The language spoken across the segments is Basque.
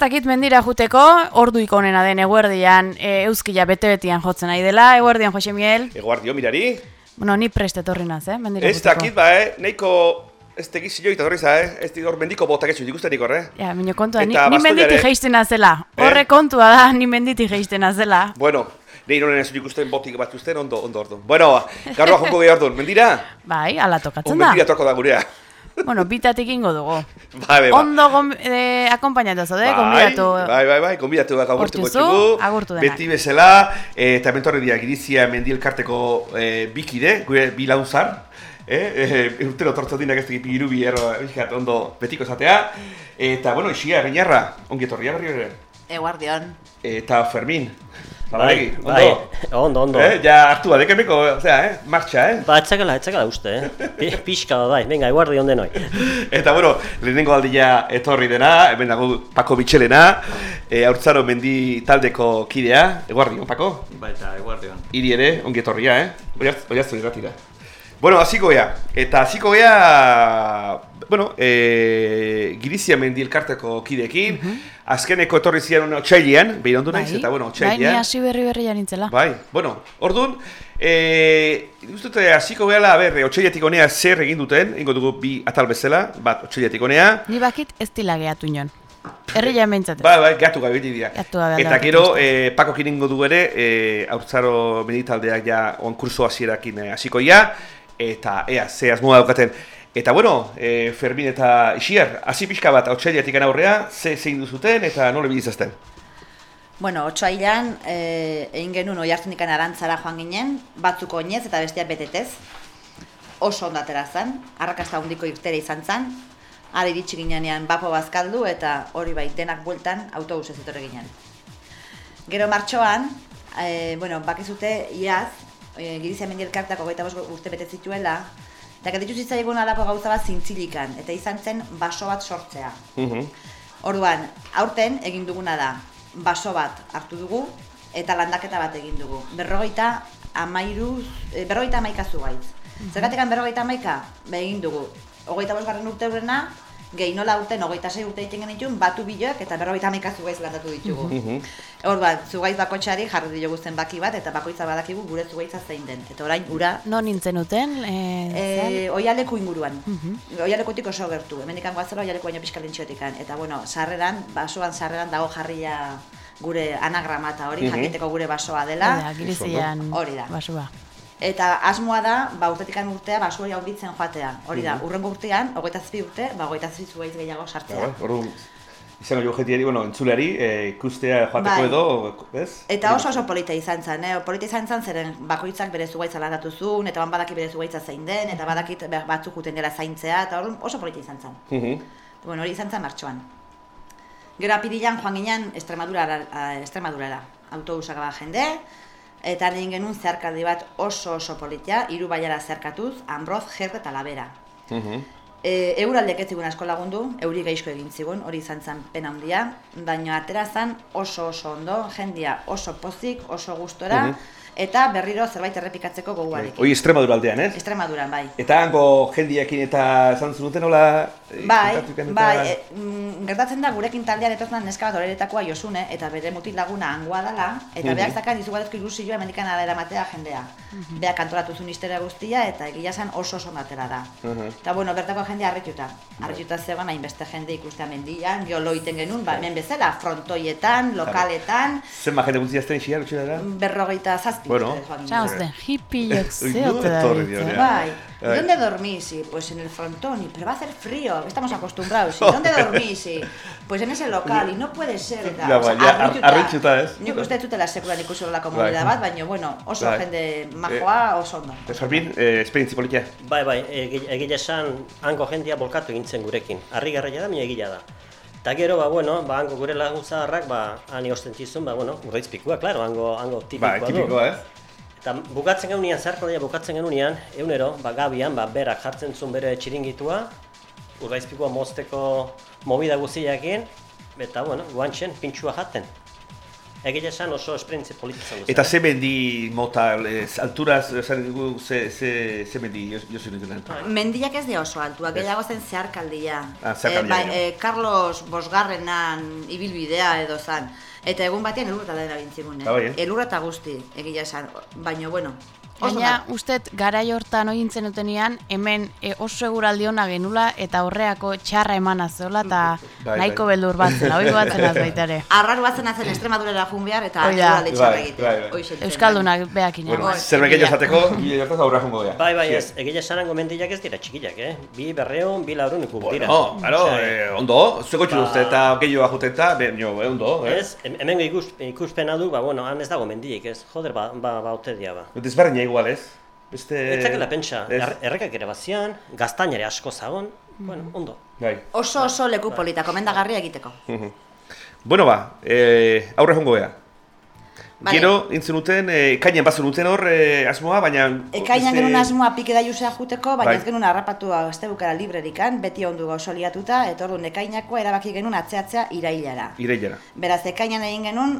Dakit mendira juteko, ordu ikonena den eguerdian e, euskila bete-betian jotzen nahi dela, eguerdian Jose Miguel. Eguardio, mirari. Bueno, ni prest etorri naz, eh, mendira Ez juteko. dakit ba, eh? Neiko ez tegiz zilo eta torriza, eh? Ez didor mendiko botak etxu ikustenik horre. Ja, minio kontua, ni, ni menditi geisten nazela. Eh? Horre kontua da, ni menditi geisten nazela. Bueno, nehi noren ez ikusten botik bat usten, ondo, ondo, ondo. Bueno, garroa joko gehi orduan, mendira? Bai, ala tokatzen On da. mendira toko da gurea. Bueno, bitatik ingo dugu. Bai, bai, bai. Ondo eh, akompainatu zaude, gonbidatu. Bai, bai, bai, gonbidatu bak agurtuko txugu. agurtu denak. Beti bezala, eh, eta mentorre dira Girizia mendielkarteko eh, bikide, gure bi launzar. Eh, eh, urtero tortzo dinak ez dakit biru bi erro, fikat, ondo betiko esatea. Eta, bueno, isia, Reñarra, ongi etorria berri ere. Eguardion. Eta Fermin. Bai, bai, ondo. ondo, ondo. Eh, ja hartu badekemeko, osea, eh, martxa, eh. Ba, etxakala, etxakala uste, eh? Pi- Pixka bai, venga, eguardi ondenoi. Eta bueno, lehenengo aldia etorri dena, hemen dago Pako Bitxelena, e, haurtzaro mendi taldeko kidea, eguardi, Pako? Baita, eguardion. Hiri ere, ongi etorria, eh? Oiaz- Oiaztu irratira. Bueno, hasiko gea. Eta hasiko gea, bueno, e, Girizia mendi elkarteko kideekin, azkeneko etorri ziren una otxailean, behin ondo naiz, eta bueno, bai, ni hasi berri berri janintzela. Bai, bueno, orduan, e, dute hasiko gehala, ber, otxailetik honea zer egin duten, ingo dugu bi atal bezala, bat otxailetik honea, Ni bakit ez dila gehatu inon. Herri jamentzat. Bai, bai, gatu gabe dira. Gatu Eta gero, eh, Pako kiringo du ere, eh, haurtzaro meditaldeak ja on kurso hasierakin eh, hasiko ja, eta ea, ze asmoa daukaten. Eta bueno, eh, Fermin eta Isier, hasi pixka bat hautsailetik aurrea, ze zein duzuten eta nola bidizazten. Bueno, otxailan, eh, egin genuen oi hartzenikan arantzara joan ginen, batzuk oinez eta besteak betetez. Oso ondo atera zen, arrakasta handiko irtera izan zen, ara iritsi ginean bapo bazkaldu eta hori bai denak bueltan autobusez etorri ginen. Gero martxoan, e, bueno, bakizute iaz, e, Girizia Mendielkartak hogeita bost urte bete zituela, eta gelditu zitzaigun alako gauza bat zintzilikan, eta izan zen baso bat sortzea. Mhm. Orduan, aurten egin duguna da, baso bat hartu dugu, eta landaketa bat egin dugu. Berrogeita amairu, eh, berrogeita amaika zugaitz. Zergatik berrogeita amaika, ba egin dugu. Hogeita bost garren urte horrena, gehi nola urten hogeita sei urte egiten genituen, batu biloak eta berrogeita amaika zugaitz landatu ditugu. Orduan, zugaitz bakotxari jarri diogu zenbaki bat, eta bakoitza badakigu gure zugaitza zein den. Eta orain, ura Non nintzen uten, e, E, oialeku inguruan. Oialekutik oso gertu. Hemendikan goazela oialeku baino pixka lentxotikan. Eta bueno, sarreran, basoan sarreran dago jarria gure anagrama eta hori, jakiteko gure basoa dela. Hori da. basua. Eta asmoa da, ba, urtetikan urtea baso hori handitzen joatea. Hori Mhm. da, urrengo urtean, hogeita zazpi urte, ba, hogeita zazpi zugaitz gehiago sartzea. Bai, orduan, izango jo jetiari, bueno, entzulari, eh, ikustea joateko Bai. edo, ez? Eta oso oso polita izan zen, eh? polita izan zen zeren bakoitzak bere zugaitza landatu zuen, eta ban badaki bere zugaitza zein den, eta badakit ba- batzuk juten dela zaintzea, eta orduan oso polita izan zen. Mhm. Bueno, hori izan zen martxoan. Gero apirilan joan ginen Extremadurara, a, Extremadurara. autobusak ba jende, eta egin genuen zeharkaldi bat oso oso politia, hiru baiara zeharkatuz, Ambroz, Gert eta Labera. Mhm. E, euraldek ez zigun asko lagundu, euri gaizko egin zigun, hori izan zen pena handia, baina atera zen oso oso ondo, jendia oso pozik, oso gustora, Mhm. eta berriro zerbait errepikatzeko goguarekin. Hoi Extremadura aldean, ez? Extremaduran, bai. Eta hango jendiekin eta esan zenuten nola... eh, Bai, kontaktuken eta- bai, e, mm, gertatzen da gurekin taldean etortzen neska bat horretakoa Josune eta bere mutil laguna hangoa dela eta Mhm. beak zakan izugarrizko ilusioa hemendikan ara eramatea jendea. Beak antolatu zuen guztia eta egia oso oso natera da. Mhm. Eta bueno, bertako jendea harrituta. Harrituta zegoen hainbeste jende ikustea mendian, geolo iten genuen, ba, hemen bezala, frontoietan, lokaletan, Zenba jende guzti azten da? berrogeita zaz, zazpi Bueno. hippiok Ui, zeote da. Bai, ¿y dónde dormís? Y, pues en el frontón, y, pero va a hacer frío, estamos acostumbrados. ¿Y dónde dormís? Y, pues en ese local, y no puede ser. Bai, ja, harrituta. harrituta, ez? Nik uste dutela sekulan ikusi horrela komunidad bat, baina, bueno, oso Bai. jende majoa, oso ondo. Eh, Fermin, eh, esperientzi politia. Bai, bai, egi- egia esan hango jendia bolkatu egintzen gurekin. Harrigarria da, baina egia da. Eta gero, ba, bueno, ba, hango gure laguntzaharrak, ba, hani ostentizun, ba, bueno, urreitz pikua, klaro, hango, hango tipikoa Bai, du. tipikoa, ez? Eta bukatzen genunean, zerko daia bukatzen genunean, egunero, ba, gabian, ba, berak jartzen zuen bere txiringitua, urraizpikoa mozteko movida guztiakin, eta, bueno, guantxen, pintxua jaten. Egia esan oso esperientzia politika izango zen. Eta ze mendi mota, ez, alturaz, esan dugu, ze, ze, ze mendi jo- jozu ditunen. Mendiak ez dira oso altuak, gehiago zen zeharkaldia. Ah, zeharkaldia, bai, ja. eh, Carlos Bosgarrenan ibilbidea edo zan. Eta egun batean elurra dela bintzigun, Ah, bai, eh? Elurra eta guzti, egia esan. Baina, bueno, da. ustet, garai hortan ointzen utenean, hemen e, oso eguraldi ona genula eta horreako txarra emana zeola eta Bai, nahiko bai. beldur batzen, hoi batzen az baita ere. Arraru batzen azen Estremadurera jun behar eta eguraldi txarra Bai, egitea. bai, bai. Hoxe zen. Euskaldunak beakin. Bueno, Bai, zerbait gehiago esateko, gile jartaz aurra jungo gea. Bai, bai, ez, egia esan hango mendiak ez dira txikiak, eh? Bi berreun, bi laurun iku dira. Bueno, claro, eh, ondo, zueko Ba- txu eta gehiago ajuten eta, benio, eh, ondo, eh? Ez, hem- hemengo ikus, ikuspena du, ba, bueno, han ez dago mendiek, ez? Joder, ba, ba, ba ote dia, ba. Desberdina igual, ez? Beste... Ez dakela pentsa, er, errekak ere bazian, gaztainare asko zagon, bueno, ondo. Bai. Oso oso leku polita, komendagarria egiteko. Bueno ba, eh, aurre jongo gea. Vale. Gero, intzen duten, eh, ekainan bazen duten hor eh, asmoa, baina... Ekainan beste- genuen asmoa pike da jusea juteko, baina Bai. ez genuen harrapatua astebukara librerikan, beti ondu oso liatuta, eta orduan ekainakoa erabaki genuen atzeatzea irailara. Ireilera. Beraz, ekainan egin genuen,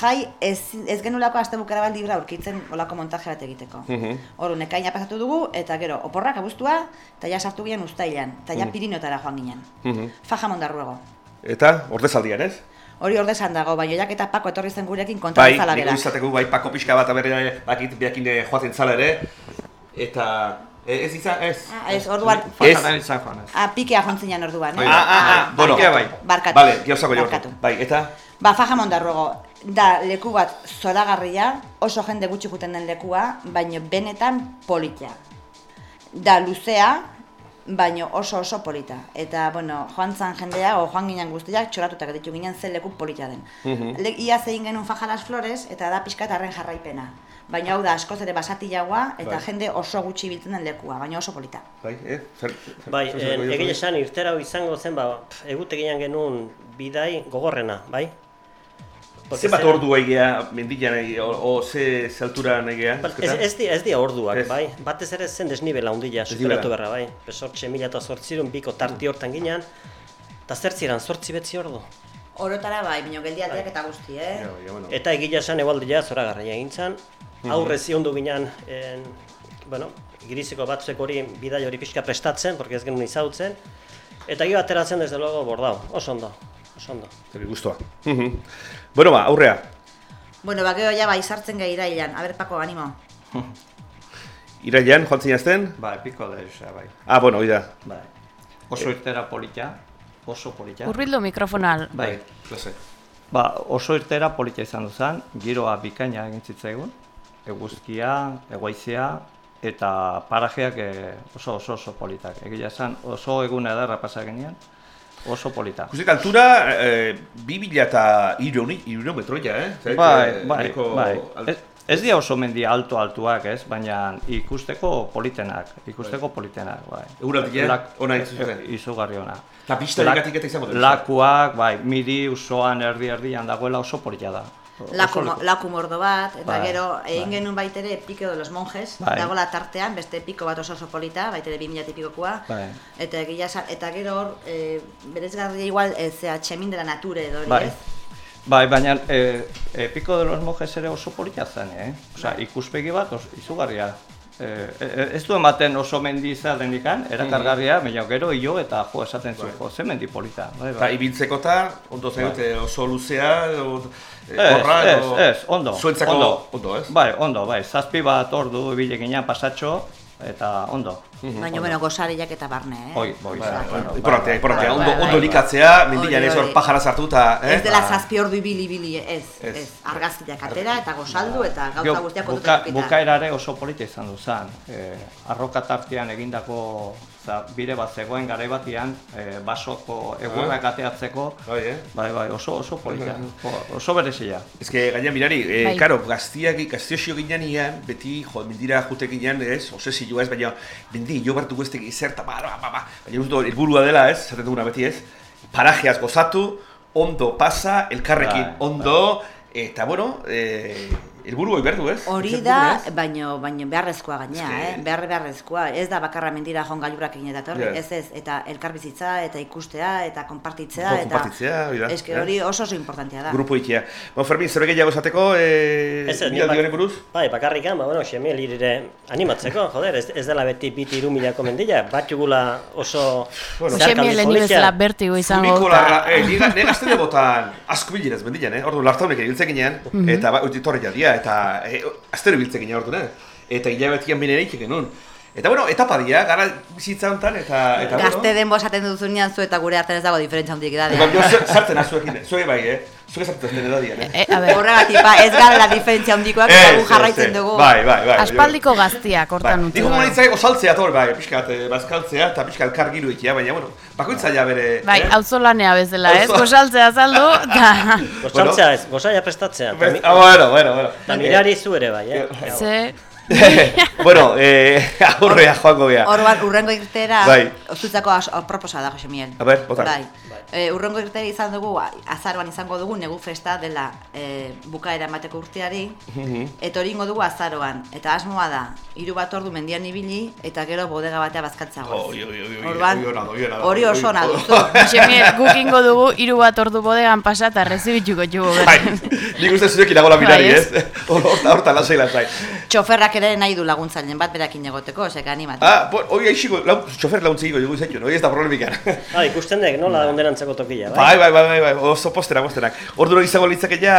jai ez, ez genulako astebukara bat libra aurkitzen olako montaje bat egiteko. Mhm. Orduan, ekaina pasatu dugu, eta gero, oporrak abuztua, eta ja sartu ginen ustailan, eta ja pirinotara joan ginen. Mhm. Faja mondarruego. Eta, ordezaldian, ez? Hori ordezan dago, baina jak eta pako etorri zen gurekin Bai, kontrazala nik gera. izateko bai pako pixka bat abere bakit beakin eh, joaten zala ere. Eta, ez izan, ez? Ah, ez, orduan. Fajan izan joan ez. ah, pikea jontzinan orduan, eh? Ah, ah, ah, bueno, Ikea bai. Barkatu. Vale, gauzako jo. Barkatu. Bai, eta, Ba, faja mondarruego, da leku bat zoragarria, oso jende gutxi juten den lekua, baino benetan polita. Da luzea, baino oso oso polita. Eta, bueno, joan zan jendea, o joan ginen guztiak, txoratutak ditu ginen zen leku polita den. Le, ia zein genuen faja las flores, eta da pixka eta arren jarraipena. Baina hau da, askoz ere basatilagoa, eta Bai. jende oso gutxi biltzen den lekua, baina oso polita. bai, eh? Zer, zer- Bai, eh, egia esan irtera izango zen, ba, egutegian genuen bidai gogorrena, bai? Zenbat zen- ordu egia mendian egia, o, o ze, ze alturan egia? Ba, Ez, ez, di, ez dira orduak, Ez. bai? Batez ere zen desnibela hundila, superatu berra, bai? Besortxe mila eta zortzirun, biko tarti hortan ginen, eta zertziran, zortzi betzi ordu. Orotara bai, baina geldialdeak eta guzti, eh? Ja, ja, bueno. Eta egia esan egualdia zoragarria egin zen, aurre ziondu ginen, en, bueno, giriziko batzuek hori bidai hori pixka prestatzen, porque ez genuen izautzen, eta gero ateratzen desde luego bordau, oso ondo, oso ondo. Zeri guztua. Mhm. Bueno ba, aurrea. Bueno, ba, gero ja bai sartzen gai irailan, aber pako, animo. Irailan, joan zinazten? Bai, piko da eusa, bai. Ah, bueno, hoi da. Bai. Oso irtera polita, oso polita. Urbildu mikrofonal. Bai. Klase. Ba, oso irtera polita izan duzan, giroa bikaina egin zitzaigun, eguzkia, egoizia, eta parajeak eh, oso oso oso politak. Egia esan, oso egun edarra pasa genian, oso polita. Kusik altura, eh, bi bila eta ironi metroia, eh? Zait, Bai, eh, bai, nahiko bai. Ez, ez dira oso mendi alto-altuak, ez, baina ikusteko politenak, ikusteko politenak, bai. Eguraldia, Lak- ona eh, Izugarri ona. Eta pistolikatik eta izango dut. Lakuak, bai, miri usoan erdi-erdian dagoela oso polita da. Laku, mordo bat, eta Bai, gero egin bai. genuen baitere piko de los monjes, Bai. dagoela tartean, beste piko bat oso oso polita, baitere 2000 tipikokoa, Bai. eta eta gero hor, e, berezgarria igual, e, zea, txemin de la nature edo hori, Bai. ez? Bai, baina e, e, Pico de los Monjes ere oso polita zen, eh? Osea, Bai. ikuspegi bat oso, izugarria. E, e, ez du ematen oso mendiza denikan, erakargarria, baina gero hilo eta jo esaten zu, jo, ze mendi polita. Bai, bai. ibiltzeko eta, ondo zen dute oso luzea, o, eh, Ez, korra, ez, edo- ez, ondo. Zuentzako ondo. ondo, ez? Bai, ondo, bai. Zazpi bat ordu ibile ginen pasatxo, eta ondo. Baina, bueno, gozariak eta barne, eh? Oi, bai, bai, iporratea, bai, ondo, bai, ondo bai. likatzea, mendian ez hor pajara sartuta, eh? Ez dela zazpi ordu ibili ibili, ez, Ez. ez. Argazkiak atera eta gozaldu eta gauza guztiak edukita. bukaerare oso polita izan du zen. E, arroka tartean egindako za, bide bat zegoen garai batian, e, basoko egurrak ateatzeko, Bai, eh? bai, bai, oso, oso polita, o- oso berezia. Ez que, gaina mirari, eh, Bai. karo, gaztiak, gaztiosio ginean ian, beti, jo, mendira jute ginean, ez, obsesioa ez, baina, mendi, jo bartu guztek izer, eta ba, ba, ba, ba, baina dut, helburua dela, ez, zaten duguna beti, ez, parajeaz gozatu, ondo pasa, elkarrekin Bai, ondo, eta, bueno, eh, helburu hori berdu, ez? Hori da, baino, baino beharrezkoa gainea, Eske- eh? Behar beharrezkoa. Ez da bakarra mendira joan gailurak egin eta torri, ez ez, eta elkarbizitza, eta ikustea, eta konpartitzea, eta... konpartitzea, hori da, Eske eh? hori oso oso importantea da. Grupo ikia. Bueno, Fermin, zer gehiago esateko, eh, Ez nik honen buruz? Bai, bakarrikan, ba, bueno, xemiel irire animatzeko, joder, ez, ez dela beti biti iru milako mendila, bat jugula oso Bueno, Xemiel lehen bezala bertigo izango larra, eh, nire gaztele botan asko bilinez bendilan, eh? Ordu lartaunek ibiltzen ginean, eta ba, uti torre jadia, eta eh, astero ibiltzen ginean ordu, Eta hilabetian binereik genuen. Eta bueno, etapa dira, gara bizitza honetan, eta... eta Gazte denbo esaten duzunean zu eta gure artean ez dago diferentzia handik Bueno, edadea. jo, ze- sartzen azuekin, zuek bai, eh? Zuek sartzen zen edadian, eh? E, a ber, Horregatik, ba, ez gara la diferentzia handikoak, eta gu Ez, jarraitzen ez, dugu. Bai, bai, bai. aspaldiko gaztiak Bai, hortan utzi. Digo gara. manitzai osaltzea tor, bai, pixkat, eh, bazkaltzea eta pixkat elkar giru ikia, baina, bueno, bakoitza ja bere... Bai, eh? auzolanea bezala, ez? Gosaltzea azaldu, eta... Gozaltzea ez, gozaia prestatzea. Ah, bueno, bueno, bueno. Eta mirari zu ere bai, eh? Ze... bueno, eh, aurrea joango gea. Orduan, urrengo irtera, Bai. ozutzako as- proposa da, Jose Miguel. A ber, bota. Bai. E, urrengo irtera izan dugu, a- azaroan izango dugu, negu festa dela e, bukaera emateko urteari, eta hori ingo dugu azaroan. Eta asmoa da, hiru bat ordu mendian ibili, eta gero bodega batea bazkaltza goaz. Ona, hori oso ona duzu. Xemiel, guk ingo dugu, hiru bat ordu bodegan pasa eta rezibituko jugu Bai, nik uste zuek iragola mirari, Bai, ez? Horta, horta, lasai, lasai. Txoferrak ere nahi du laguntzaileen bat berakin egoteko, oseka animatu. Ah, bo, hoi aixiko, lau, txofer launtzi higo, jugu izaitu, hoi ez da problemikan. Ah, ikusten dek, nola onderantzeko tokia, Bai, bai? bai, bai, bai, bai, oso posterak, posterak. Ordu izango litzake ja...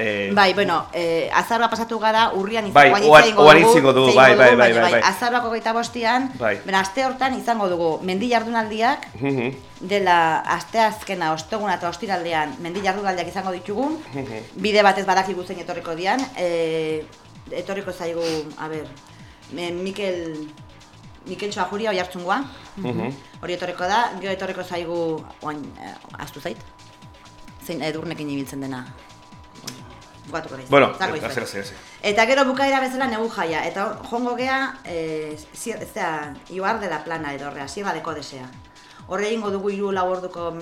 Eh, Bai, bueno, eh, azaroa pasatu gara, urrian Bai, izango oan- ingo oan dugu, itzingo dugu, bai, bai, dugu, bai, baina bai, bai. Azaroako goita bostian, Bai. bena, aste hortan izango dugu mendi jardunaldiak, mhm, dela aste azkena, osteguna eta ostiraldean mendi jardunaldiak izango ditugu, bide batez badakigu zein etorriko dian, e, etorriko zaigu, a ber, Mikel, Mikel Txajuria oi hartzungoa, mhm. hori etorriko da, gero etorriko zaigu, oain, eh, ahaztu zait, zein edurnekin ibiltzen dena. Bukatuko naiz. Bueno, zera, dizuet. zera, zera. Eta gero bukaera bezala negu jaia, eta joango gea, e, ez da, ioar de la plana edo horrea, sierra de kodesea. Horre egingo dugu hiru lau orduko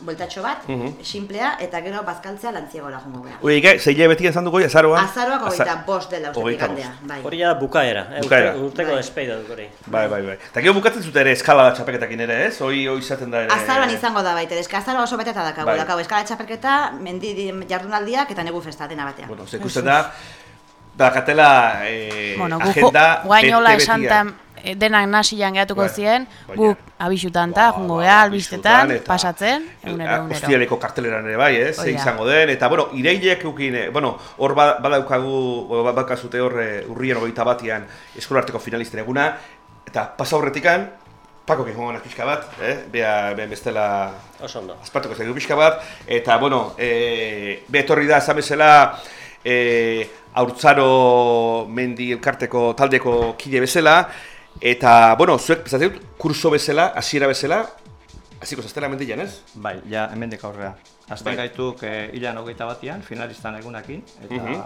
bueltatxo bat, Mhm. simplea, eta gero bazkaltzea lantziagora joango gea. Ui, ege, zeile beti izan dugu, azaroan. Azaroak Aza- hogeita bost dela uste pikandea, bai. Hori ja bukaera, eh? Bukaera. Urte- urteko Bai. despeida duk hori. Bai, bai, bai. Eta gero bukatzen zute ere eskalada txapeketakin ere, ez? Hoi, hoi izaten da ere... Azaroan izango da baita, eska azaroa oso beteta dakagu, Bai. dakagu eskala txapelketa, mendi di- jardunaldiak eta negu festa dena batean. Bueno, ze ikusten da, dakatela eh, Bueno, agenda guainola bete-betia. esan tan, eh, denak nasian gehatuko Bai, ziren, baina- guk abisutan ta, Ba, jungo ba, geha, albistetan eta- pasatzen, egunero, Ah, egunero. Ostiraleko karteleran ere bai, ez? Ze Hori da. izango den, eta, bueno, ireilek eukin, eh, bueno, hor ba- badaukagu, o ba- bakazute hor eh, urrien hogeita batian eskolarteko finalisten eguna, eta pasa horretikan, Pako que joan pixka bat, eh? Bea, bea bestela Oso ondo. aspatuko zaigu pixka bat, eta, bueno, e, betorri da, esan bezala, e, haurtzaro mendi elkarteko taldeko kide bezala, eta, bueno, zuek, pesatzen dut, kurso bezala, hasiera bezala, hasiko zaztela mendian, ez? Bai, ja, hemendik aurrera. Azten Bai. gaituk e, hilan hogeita batian, finalistan egunakin, eta Mhm.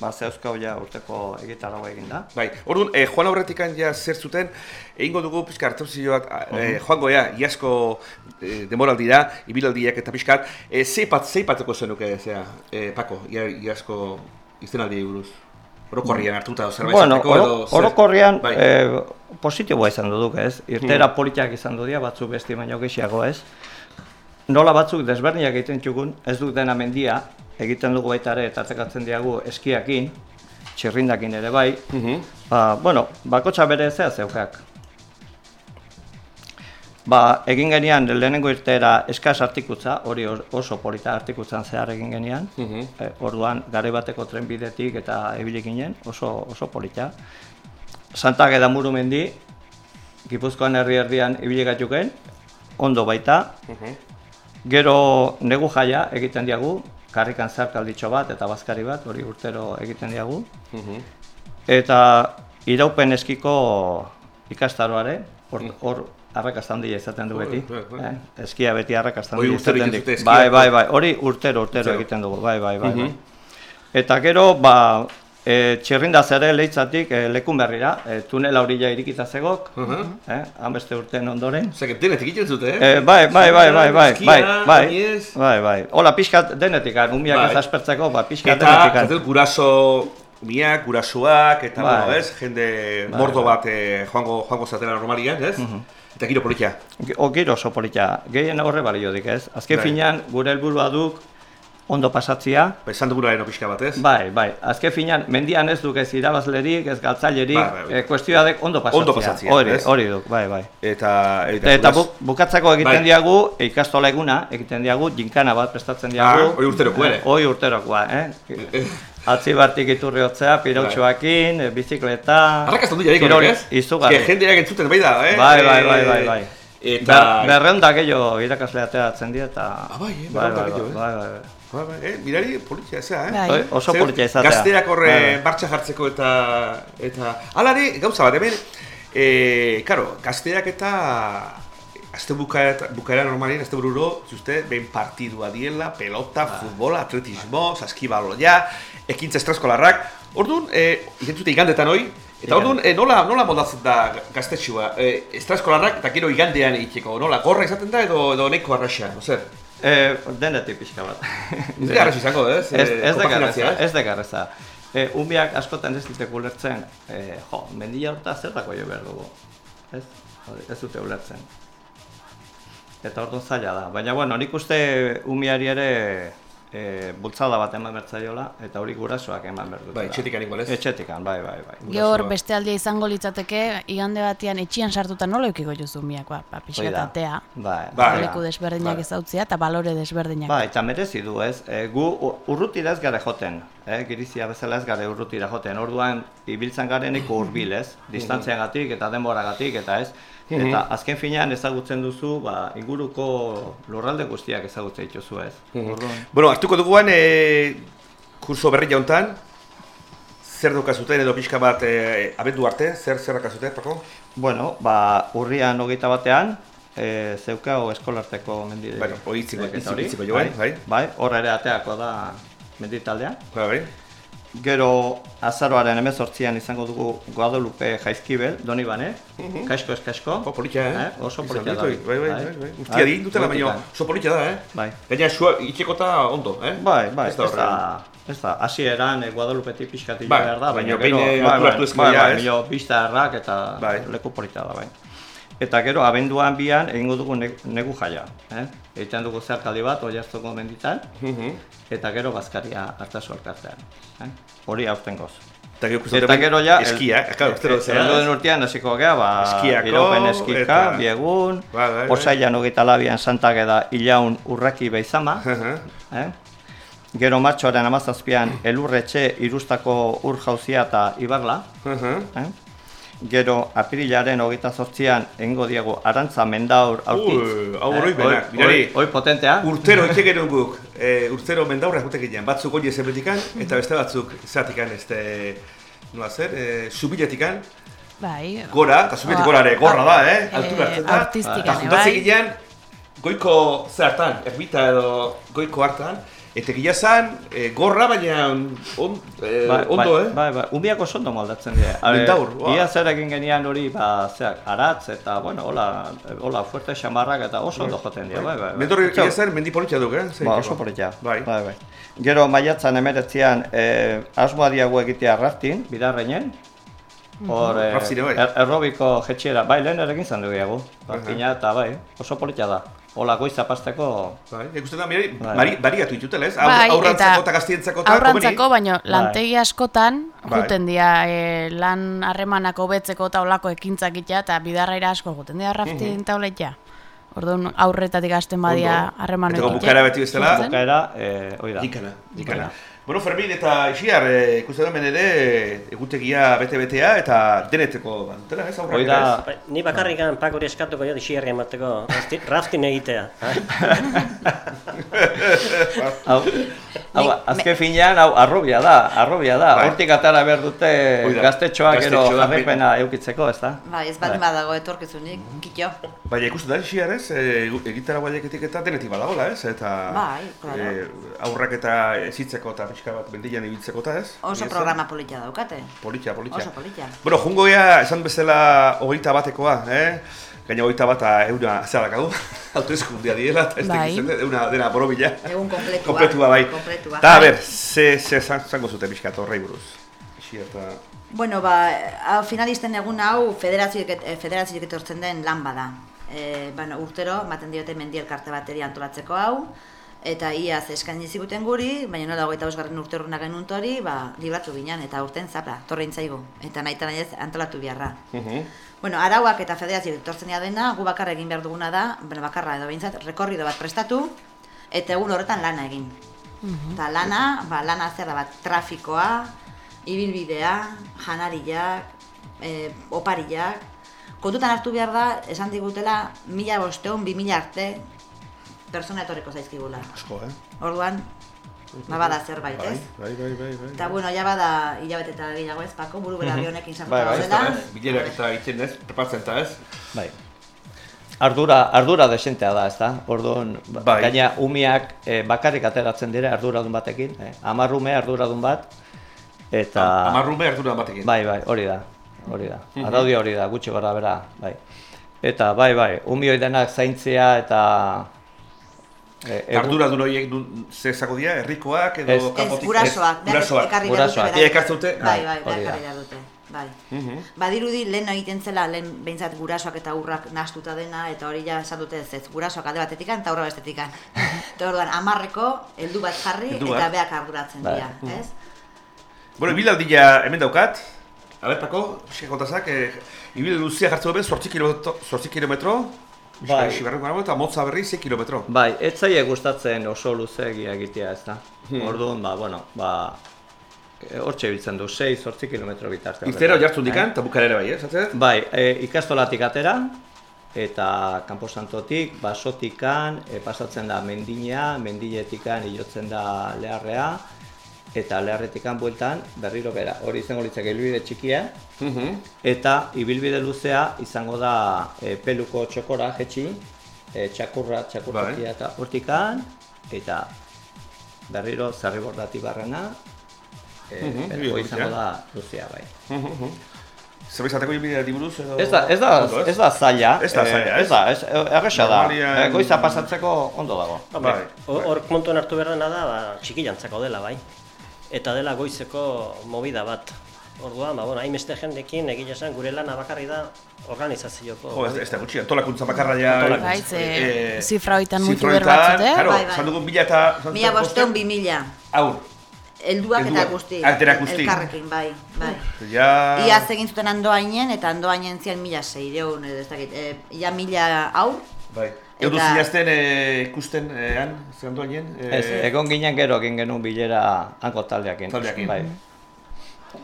ba, zeuzkau ja urteko egitarrago egin da. Bai, orduan, eh, joan aurretikan ja zer zuten, egingo dugu pixka hartuzioak, eh, joango ea, iasko eh, demoraldira, ibilaldiak eta pixkat, eh, zeipat, zeipatuko zenuke, zera, eh, Pako, ia, iasko izenaldi buruz? Orokorrian hartuta, zerbait Bueno, esateko oro, edo orokorrian Bai. eh, positiboa izan duduk, ez? Irtera politiak izan dudia, batzuk besti baino gehiago, ez? Nola batzuk desberdinak egiten txugun, ez duk dena mendia, egiten dugu baita ere, eta atzekatzen diagu eskiakin, txirrindakin ere bai, Mhm. Ba, bueno, bakotxa bere zea zeukak. Ba, egin genian lehenengo irteera eskaz artikutza, hori os- oso polita artikutzan zehar egin genian. Mhm. E, orduan, gare bateko trenbidetik eta ebili ginen, oso, oso polita. Santage da Murumendi, Gipuzkoan herri erdian ibili gaituken, ondo baita. Gero negu jaia egiten diagu, karrikan zarkalditxo bat eta bazkari bat, hori urtero egiten diagu. Eta iraupen eskiko ikastaroare, hor arrakasta handia izaten du beti. Bai, bai, bai. Eh? Eskia beti arrakasta Hori handia izaten eskia, Bai, bai, bai. bai, hori urtero, urtero egiten dugu, bai, bai, bai. bai. Mhm. Eta gero, ba, e, txirrindaz ere leitzatik e, lekun berrira, e, tunela horila irikita zegok, eh? han beste urten ondoren. Osea, que denetik egiten zute, eh? E, bai, bai, bai, bai, bai, Eskia, bai, bai, oinez. bai, bai. Hola, pixkat denetik, umiak Bai. ez aspertzeko, ba, pixkat Eta, denetik. zaten, guraso miak, gurasoak, eta, Bai. bueno, ez, jende Bai, mordo bai. bat eh, joango, joango zatela normalian, ez? Eta giro politia. O giro oso polita, gehien horre baliodik ez. Azken Bai. finean, gure helburua duk ondo pasatzia, Ba, esan duguna leheno pixka bat, ez? Bai, bai. Azken finean, mendian ez duk ez irabazlerik, ez galtzailerik, Bai, bai, bai. e, kuestioa dek ondo pasatzia. Ondo pasatzia, Hori, ez? hori duk, bai, bai. Eta, Eta, eta guras- bu, bukatzeko egiten Bai. diagu, ikastola eguna, egiten diagu, jinkana bat prestatzen diagu. Ah, hori urteroko ere. Hori urterokoa, eh? Atzi bartik iturri hotzea, pirautxoakin, e, bizikleta... Arrakaztu du jarriko, kirol ez? Izugarri. Que jendeak entzuten bai da, eh? Bai, bai, bai, bai, bai. Eta... Ber, berreunda gehiago irakasle ateratzen die eta... Ah, bai, eh, bai, bai, gehiago, eh? bai, bai, bai. Bai, bai, eh, mirari politia ezea, eh? Bai. Oso politia izatea. Gazteak horre Bai, bai. martxa jartzeko eta... eta... Alare, gauza bat, hemen... E, karo, gazteak eta... Azte bukaera, bukaera normalien, azte bururo, zuzte, behin partidua diela, pelota, futbola, atletismo, saskibaloia, ekintza estraskolarrak. Orduan, e, ikentzute igandetan hoi, eta orduan, e, nola, nola moldatzen da gaztetxua? E, estraskolarrak eta gero igandean egiteko, nola, gorra izaten da edo, edo neko arraxean, zer? E, denetik pixka bat. Ez da arrax izango, ez? Ez, ez da garreza, ez da garreza. E, umiak askotan ez dute ulertzen, e, jo, mendia horta zertako jo behar dugu. Ez, ez dute ulertzen. Eta orduan zaila da. Baina, bueno, nik uste umiari ere e, bultzada bat eman bertzaiola, eta hori gurasoak eman behar dutela. Bai, etxetikan igual, ez? Etxetikan, bai, bai, bai. Gehor beste aldia izango litzateke, igande batean etxian sartuta nola eukiko jozu miak, ba, ba Hori pixka da. tatea. Bai, Bai. Leku desberdinak Bai. ezautzia eta balore desberdinak. Ba, eta merezi du, ez? E, gu urrutira ez gara joten, eh? girizia bezala ez gara urrutira joten. Orduan, ibiltzen gareneko hurbil, ez? Distantziagatik eta denboragatik, eta ez? Eta azken finean ezagutzen duzu, ba, inguruko lurralde guztiak ezagutzen dituzu, ez? Orduan, Bueno, hartuko duguan, e, kurso berri jauntan, zer daukazuten edo pixka bat e, abendu arte, zer zer daukazuten, Paco? bueno, ba, urrian hogeita batean, e, zeukao eskolarteko mendi... Bueno, hori itziko- itziko- joan, bai. Bai, hor ere ateako da menditaldea. Ba, bai. Gero azaroaren emezortzian izango dugu Guadalupe Jaizkibel, doni bane, kasko ez kasko. Oh, politia, eh? Eh, oso politia da. Bai, bai, bai, bai. Urtia di dutela, baina oso politia da, eh? Bai. Gaina, sua, itxekota ondo, eh? Bai, bai, Ez da ez da, hasieran eh, Guadalupetik pixkatik Bai, behar da, baina gero, eh, bai, altura bai, hartu ezko bai, ja, bai, ez? milo pista errak eta Bai. leku polita da, bai. Eta gero, abenduan bian egingo dugu ne- negu jaia, eh? Egiten dugu zerkaldi bat, oiartzoko menditan, Mhm. eta gero bazkaria hartazu elkartean, eh? Hori aurten goz. Eta gero Eta gero ja... Eskia, eh? Claro, Heldu ez? den urtean hasiko gea, ba... Eskiako, iraupen eskika, eta- biegun, Bai, bai, bai. osailan hogeita labian santage da ilaun urraki beizama, Aha. eh? Gero martxoaren amazazpian elurretxe irustako ur jauzia eta ibarla, Aha. eh? Gero apirilaren hogeita zortzian egingo diegu arantza mendaur aurkiz. Ui, hau oroipenak, Hoi- mirari. hoi- Hoi potentea. Urtero hitz egin guk, e, urtero mendaurra jutek egin, batzuk hori ezebetikan, eta beste batzuk zatikan, este, nola zer, e, subiletikan, Bai. gora, eta subiletik gora ere, gorra da, eh? eh, Altura hartzen da. artistikan, Eta eh, juntatzen bai. ginean, goiko zer hartan, erbita edo goiko hartan, eta gila zan, e, gorra, baina on, e, Bai, ondo, bai, eh? Bai, bai, umiak oso ondo moldatzen dira. A ber, Mendaur, ua. Ia zer egin genian hori, ba, zeak, aratz eta, bueno, hola, hola fuerte xamarrak eta oso ondo joten dira, bai, bai. bai. Txau. gila zan, mendi politia duk, eh? Ba, oso politia. Bai. bai, bai. Gero maiatzan emeretzian eh, asmoa diagu egitea raftin, bidarreinen. Hor, eh, Raftin, bai. er, errobiko jetxiera, bai, lehen ere egin zan dugu diagu. Raftina eta bai, oso politia da. Hola goiza pasteko, Bai, ikusten da, mirari, Bai. mari, bariatu ditutela, ez? Aur, Bai, aurrantzako eta gaztientzako eta Aurrantzako, baina Bai. lantegi askotan, Bai. dira e, lan harremanak hobetzeko eta olako ekintzak itea, eta bidarraira asko juten dira raftin tauletia. Orduan aurretatik hasten badia Ondo. harreman Eta bukaera beti bezala, Zuzen. bukaera, eh, hori da. Ginkana, ginkana. Bueno, Fermin eta Isiar, e, ikusten hemen ere, egutegia bete-betea eta deneteko bantela, ez aurrak Hoi da, Bai, Ni bakarrikan pak hori eskatuko jo disiarri emateko, rafti- raftin egitea. hau, hau, azken finean, hau, arrobia da, arrobia da. Bai. Hortik atara behar dute Hoi da, gaztetxoa gero jarraipena eukitzeko, ez da? Bai, ez baldin badago etorkizunik, kitxo. Baina ikusten da, Isiar, ez, e, egitara eta denetik badagola, ez, eta Bai, claro. e, aurrak eta ezitzeko eta pixka bat bendilan ibiltzeko eta ez. Oso programa politia daukate. Politia, politia. Oso politia. Bueno, jungo ea, esan bezala hogeita batekoa, eh? Gaina hogeita bata euna zehalak hau, hautezkundea diela, eta ez Bai. tekitzen, euna dena borobila. Egun kompletua. Kompletua, bai. Kompletua. Ta, a ber, ze, ze zan- zango zute pixka horrei buruz. Ixi eta... Bueno, ba, hau finalisten egun hau federazioek eh, federazioek etortzen den lan bada. E, bueno, urtero, ematen diote mendi elkarte bateri antolatzeko hau, eta iaz eskaini ziguten guri, baina nola hogeita bosgarren urte urruna genuen hori, ba, libratu ginen, eta urten zapla, torrein zaigu, eta nahi eta ez antolatu biharra. Mhm. Bueno, arauak eta federazioek etortzen dena, gu bakarra egin behar duguna da, bueno, bakarra edo behintzat, rekorrido bat prestatu, eta egun horretan lana egin. Eta lana, ba, lana zer da bat, trafikoa, ibilbidea, janariak, e, opariak, kontutan hartu behar da, esan digutela, mila bosteun, bi mila arte, persona etorriko zaizkigula. Asko, eh? Orduan, ba bada zerbait, Bai, ez? bai, bai, bai, bai. Eta bueno, ja bada hilabete eta gehiago ez, Pako, buru bera bionekin sartuta Bai, bai, ez? Bilerak eta egiten ez, preparatzen eta ez. Bai. Ardura, ardura desentea da, ez da? Orduan, ba- Bai. gaina umiak eh, bakarrik ateratzen dira arduradun batekin, eh? Hamar ume arduradun bat, eta... Amarrume ardura batekin. Bai, bai, hori da, hori da. Araudia hori da, gutxi gara bera, bai. Eta, bai, bai, umioi denak zaintzea eta... E, egun- Ardura dun horiek dun, ze zako dira, herrikoak edo Ez. Kanpotik? gurasoak, Ez, behar gurasoak. ekarri behar dute. Gurasoak. Bai, bai, da. ekarri behar dute. Bai. Mhm. Badirudi lehen egiten zela, lehen behintzat gurasoak eta urrak nahastuta dena, eta hori ja esan dute ez ez, gurasoak alde batetikan eta urra bestetikan. eta orduan, amarreko, heldu bat jarri Heldu eta bat. beak arduratzen Bai. dira, ez? Bueno, ibilaldia hemen daukat, abertako, pixka kontazak, eh, ibil luzia jartzen duen 8 kilometro, 8 kilometro, Bai. Xibarren gara eta motza berri 6 kilometro. Bai, ez zaie gustatzen oso luzeegia egitea, ez da? Orduan, ba, bueno, ba... e, Hortxe biltzen du, 6-8 kilometro bitarte. Iztero horretan, jartzen dikan, eta bukara ere bai, eh, zatzet? Bai, e, ikastolatik atera, eta kanposantotik, basotikan, e, pasatzen da mendinea, mendiletikan ilotzen da leharrea, eta leharretikan bueltan berriro bera. Hori izango litzake ibilbide txikia, Mhm. eta ibilbide luzea izango da e, peluko txokora jetxi, e, txakurra, txakurtokia Bai. eta hortikan, eta berriro zerribordatik barrena, e, Mhm, hori izango da luzea bai. Mhm. Zerbait zateko ibilbidea diburuz edo? Ez da, ez da, Ondo, ez da zaila. Ez da zaila, ez? Ez da, ez, erresa da. Normalian- Goiza pasatzeko ondo dago. Bai. hor hor kontuan hartu behar dena da, ba, txikilantzako dela, bai. Eta dela goizeko movida bat. Orduan, ba, bueno, hainbeste jendekin egia esan gure lana bakarri da organizazioko. Jo, ez, ez da gutxi, antolakuntza bakarra ja... Antolakuntza. Bai, ze eh, zifra hoitan mutu berbatzut, eh? Claro, Bai, bai. esan dugun mila eta... Mila bosteun, bi mila. Aur, Helduak eta guzti. arterak guzti. Elkarrekin, bai, bai. ja... Iaz egin zuten andoainen, eta andoainen zian mila seireun, ez dakit, e, ia mila aur, Bai. Eta- zinazten eh, ikusten eh, han? Eh, Ez, egon ginen gero egin genuen bilera hanko taldeakin. Taldeakin. Bai.